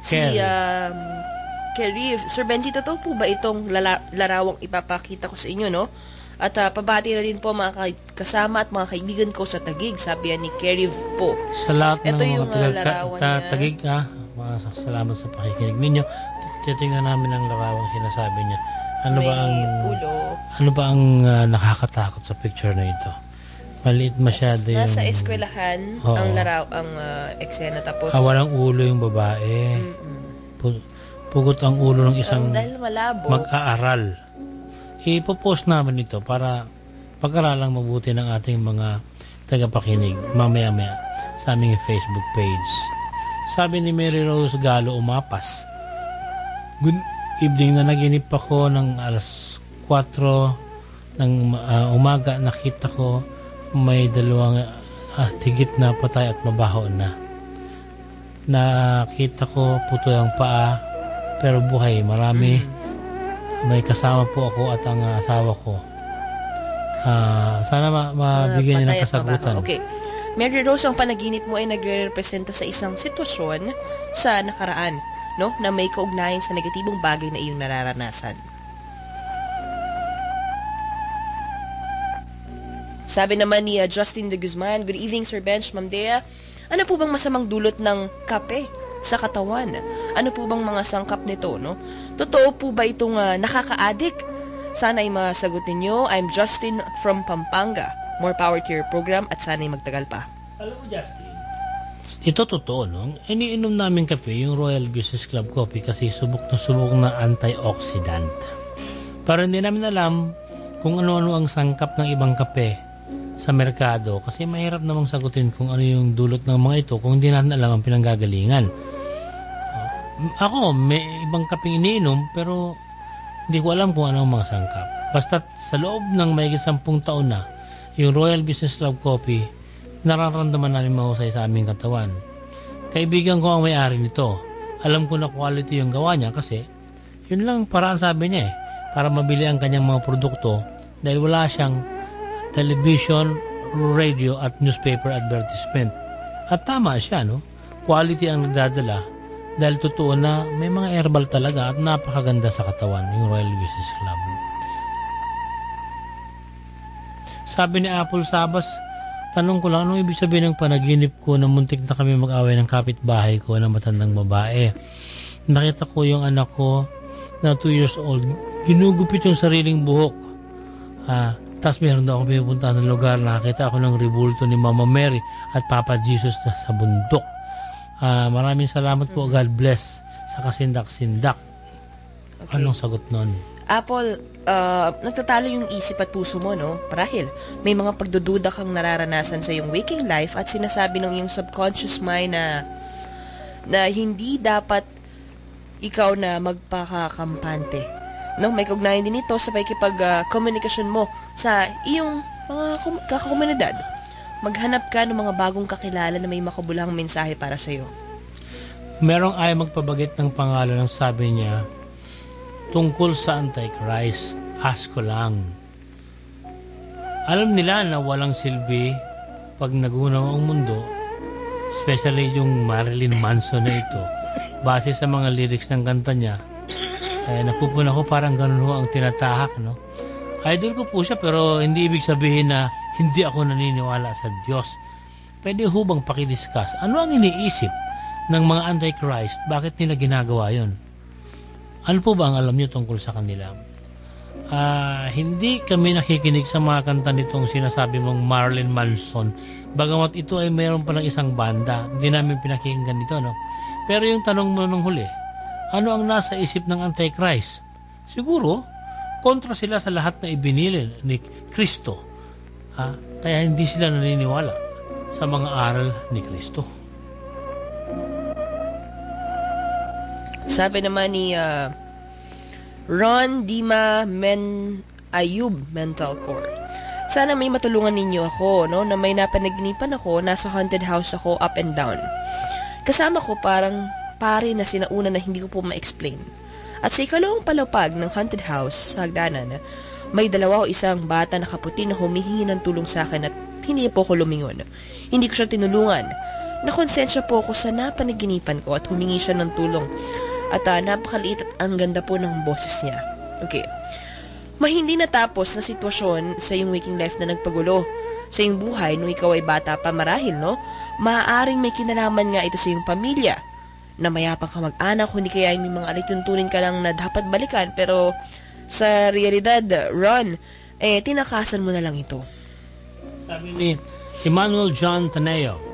Speaker 3: Si
Speaker 2: Kel.
Speaker 3: um, Kerry, Sir Benji, totoo po ba itong lala- larawang ipapakita ko sa inyo, no? At ah, pabati na din po mga kay- kasama at mga kaibigan ko sa Tagig, sabi ni Kerry po.
Speaker 2: Sa lahat ng
Speaker 3: Ito
Speaker 2: mga
Speaker 3: yung,
Speaker 2: taga,
Speaker 3: uh, larawan
Speaker 2: ta,
Speaker 3: niya.
Speaker 2: tagig ah, mga sa- salamat sa pakikinig ninyo. Titingnan namin ang larawang sinasabi niya. Ano
Speaker 3: May
Speaker 2: ba ang
Speaker 3: ulo.
Speaker 2: ano ba ang ah, nakakatakot sa picture na ito? Maliit masyado yung
Speaker 3: Nasa eskwelahan
Speaker 2: Oo.
Speaker 3: ang laraw ang ah, eksena tapos
Speaker 2: ah, walang ulo yung babae. Pu- pugot ang ulo ng isang mag-aaral. Ipopost namin ito para pag-aralang mabuti ng ating mga tagapakinig mamaya-maya sa aming Facebook page. Sabi ni Mary Rose Galo Umapas, Good evening na naginip ako ng alas 4 ng ah, umaga. Nakita ko may dalawang ah, tigit na patay at mabaho na. Nakita ko puto ang paa pero buhay. Marami. May kasama po ako at ang ah, asawa ko. Ah, sana ma- mabigyan niyo ng kasagutan.
Speaker 3: Okay. Mary Rose, ang panaginip mo ay nagre-representa sa isang sitwasyon sa nakaraan, no? Na may kaugnayan sa negatibong bagay na iyong nararanasan. Sabi naman ni uh, Justin de Guzman, Good evening, Sir Bench, Ma'am Dea. Ano po bang masamang dulot ng kape sa katawan? Ano po bang mga sangkap nito, no? Totoo po ba itong uh, nakaka-addict? Sana ay masagot ninyo. I'm Justin from Pampanga. More power to your program at sana'y magtagal pa.
Speaker 2: Alam mo, Justin, ito totoo, no? Iniinom namin kape, yung Royal Business Club Coffee, kasi subok na subok na antioxidant. Pero hindi namin alam kung ano-ano ang sangkap ng ibang kape sa merkado kasi mahirap namang sagutin kung ano yung dulot ng mga ito kung hindi natin alam ang pinanggagalingan. Ako, may ibang kapeng iniinom pero hindi ko alam kung ano ang mga sangkap. Basta sa loob ng may sampung taon na, yung Royal Business Club Coffee, nararamdaman namin mahusay sa aming katawan. Kaibigan ko ang may-ari nito. Alam ko na quality yung gawa niya kasi yun lang paraan sabi niya eh, para mabili ang kanyang mga produkto dahil wala siyang television, radio at newspaper advertisement. At tama siya, no? Quality ang nagdadala dahil totoo na may mga herbal talaga at napakaganda sa katawan yung Royal Business Club. Sabi ni Apple Sabas, tanong ko lang, anong ibig sabihin ng panaginip ko na muntik na kami mag-away ng kapitbahay ko na matandang babae? Nakita ko yung anak ko na 2 years old, ginugupit yung sariling buhok. Ah, tapos meron daw ako pinupuntahan ng lugar, nakakita ako ng ribulto ni Mama Mary at Papa Jesus na sa bundok. Ah, maraming salamat po, God bless sa kasindak-sindak. Anong sagot nun?
Speaker 3: Apple, uh, nagtatalo yung isip at puso mo, no? Parahil, may mga pagdududa kang nararanasan sa iyong waking life at sinasabi ng iyong subconscious mind na na hindi dapat ikaw na magpakakampante. No, may kaugnayan din ito sa pakikipag-komunikasyon mo sa iyong mga kum- kakakomunidad. Maghanap ka ng mga bagong kakilala na may makabulahang mensahe para sa iyo.
Speaker 2: Merong ay magpabagit ng pangalan ng sabi niya tungkol sa Antichrist. Ask ko lang. Alam nila na walang silbi pag nagunaw ang mundo, especially yung Marilyn Manson na ito, base sa mga lyrics ng kanta niya, eh, napupuna ko parang ganun ho ang tinatahak, no? Idol ko po siya pero hindi ibig sabihin na hindi ako naniniwala sa Diyos. Pwede ho bang pakidiscuss? Ano ang iniisip ng mga Antichrist? Bakit nila ginagawa yon? Ano po ba ang alam niyo tungkol sa kanila? Ah, hindi kami nakikinig sa mga kanta nitong sinasabi mong Marilyn Manson. Bagamat ito ay mayroon palang isang banda, hindi namin pinakinggan ito, no? Pero yung tanong mo nung huli, ano ang nasa isip ng Antichrist? Siguro, kontra sila sa lahat na ibinili ni Kristo. Ha? Kaya hindi sila naniniwala sa mga aral ni Kristo.
Speaker 3: Sabi naman ni ah, Ron Dima Men Ayub Mental Core. Sana may matulungan ninyo ako, no, na may napanaginipan ako, nasa haunted house ako up and down. Kasama ko parang pare na sinauna na hindi ko po ma-explain. At sa ikalawang palapag ng haunted house sa hagdanan, may dalawa o isang bata na kaputi na humihingi ng tulong sa akin at hindi po ako lumingon. Hindi ko siya tinulungan. Nakonsensya po ako sa napanaginipan ko at humingi siya ng tulong. At ah, napakaliit at ang ganda po ng boses niya. Okay. Mahindi natapos na sitwasyon sa iyong waking life na nagpagulo sa iyong buhay nung ikaw ay bata pa marahil, no? Maaaring may kinalaman nga ito sa iyong pamilya na mayapang ka mag-anak, hindi kaya may mga alituntunin ka lang na dapat balikan, pero sa realidad, Ron, eh, tinakasan mo na lang ito.
Speaker 2: Sabi ni Emmanuel John Taneo,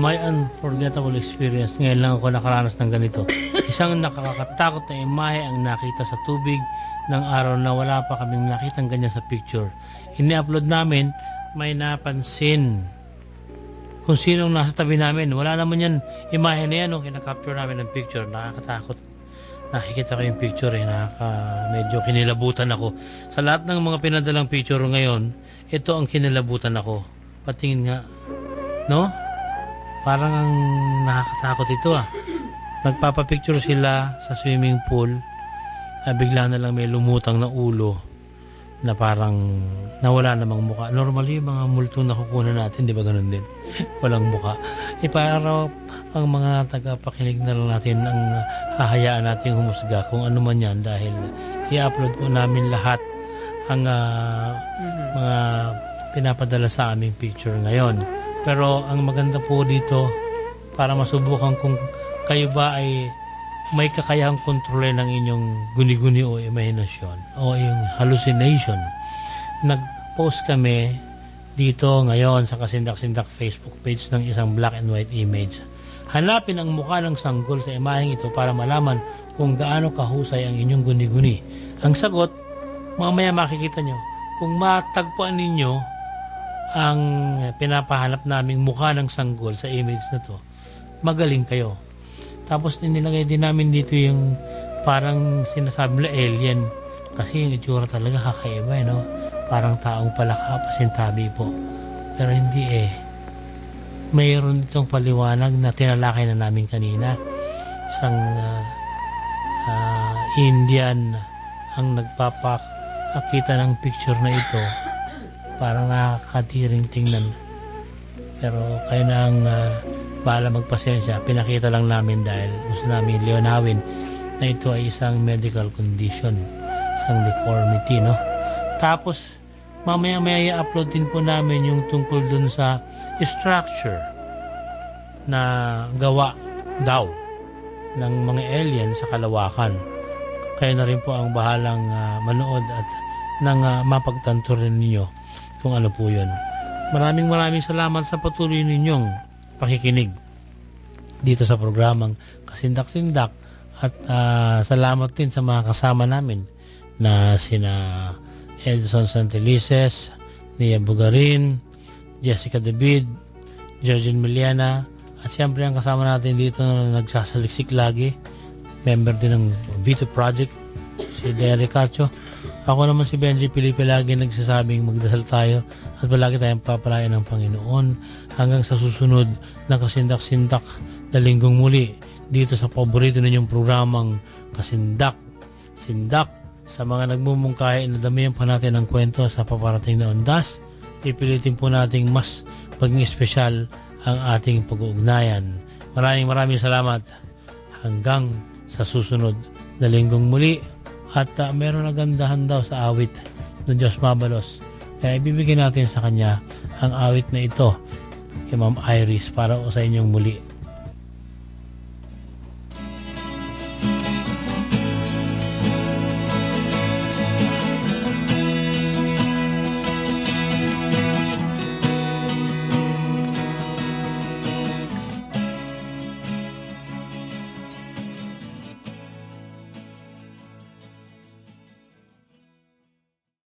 Speaker 2: My unforgettable experience. Ngayon lang ako nakaranas ng ganito. *coughs* Isang nakakatakot na imahe ang nakita sa tubig ng araw na wala pa kaming nakitang ganyan sa picture. Ini-upload namin, may napansin kung sinong nasa tabi namin. Wala naman yan, imahe na yan nung kinakapture namin ng picture. Nakakatakot. Nakikita ko yung picture eh, nakaka, medyo kinilabutan ako. Sa lahat ng mga pinadalang picture ngayon, ito ang kinilabutan ako. Patingin nga, no? Parang ang nakakatakot ito ah. Nagpapapicture sila sa swimming pool. Ah, bigla na lang may lumutang na ulo na parang nawala namang muka. Normally, yung mga multo na kukunan natin, di ba ganun din? *laughs* Walang muka. E para ang mga tagapakinig na lang natin ang hahayaan natin humusga kung ano man yan dahil i-upload po namin lahat ang ah, mga pinapadala sa aming picture ngayon. Pero ang maganda po dito para masubukan kung kayo ba ay may kakayahang kontrole ng inyong guni-guni o imahinasyon o yung hallucination. Nag-post kami dito ngayon sa Kasindak-Sindak Facebook page ng isang black and white image. Hanapin ang mukha ng sanggol sa imaheng ito para malaman kung gaano kahusay ang inyong guni-guni. Ang sagot, mamaya makikita nyo. Kung matagpuan ninyo ang pinapahanap naming mukha ng sanggol sa image na to, magaling kayo. Tapos nilagay din namin dito yung parang sinasabi nila alien. Kasi yung itsura talaga kakaiba eh, no? Parang taong palaka, pasintabi po. Pero hindi eh. Mayroon itong paliwanag na tinalakay na namin kanina. Isang ah, ah, Indian ang nagpapakita ng picture na ito. Parang nakakatiring tingnan. Pero kayo na ang ah, bahala magpasensya. Pinakita lang namin dahil gusto namin liwanawin na ito ay isang medical condition. Isang deformity, no? Tapos, mamaya maya i-upload din po namin yung tungkol dun sa structure na gawa daw ng mga alien sa kalawakan. Kayo na rin po ang bahalang ah, manood at nang ah, mapagtanto rin ninyo kung ano po yun. Maraming maraming salamat sa patuloy ninyong pakikinig dito sa programang Kasindak-Sindak. At ah, salamat din sa mga kasama namin na sina Edson Santelices, Nia Bugarin, Jessica David, Georgine Miliana. At siyempre ang kasama natin dito na nagsasaliksik lagi member din ng Vito Project si Derek Cacho. Ako naman si Benji Felipe lagi nagsasabing magdasal tayo at palagi tayong papalayan ng Panginoon hanggang sa susunod na kasindak-sindak na linggong muli dito sa paborito ninyong programang Kasindak Sindak. Sa mga nagmumungkahi na damihan pa natin ang kwento sa paparating na ondas. Pipilitin po nating mas maging espesyal ang ating pag-uugnayan. Maraming maraming salamat. Hanggang sa susunod na linggong muli. At uh, meron na daw sa awit ng Diyos Mabalos. Kaya ibibigay natin sa Kanya ang awit na ito kay Ma'am Iris para sa inyong muli.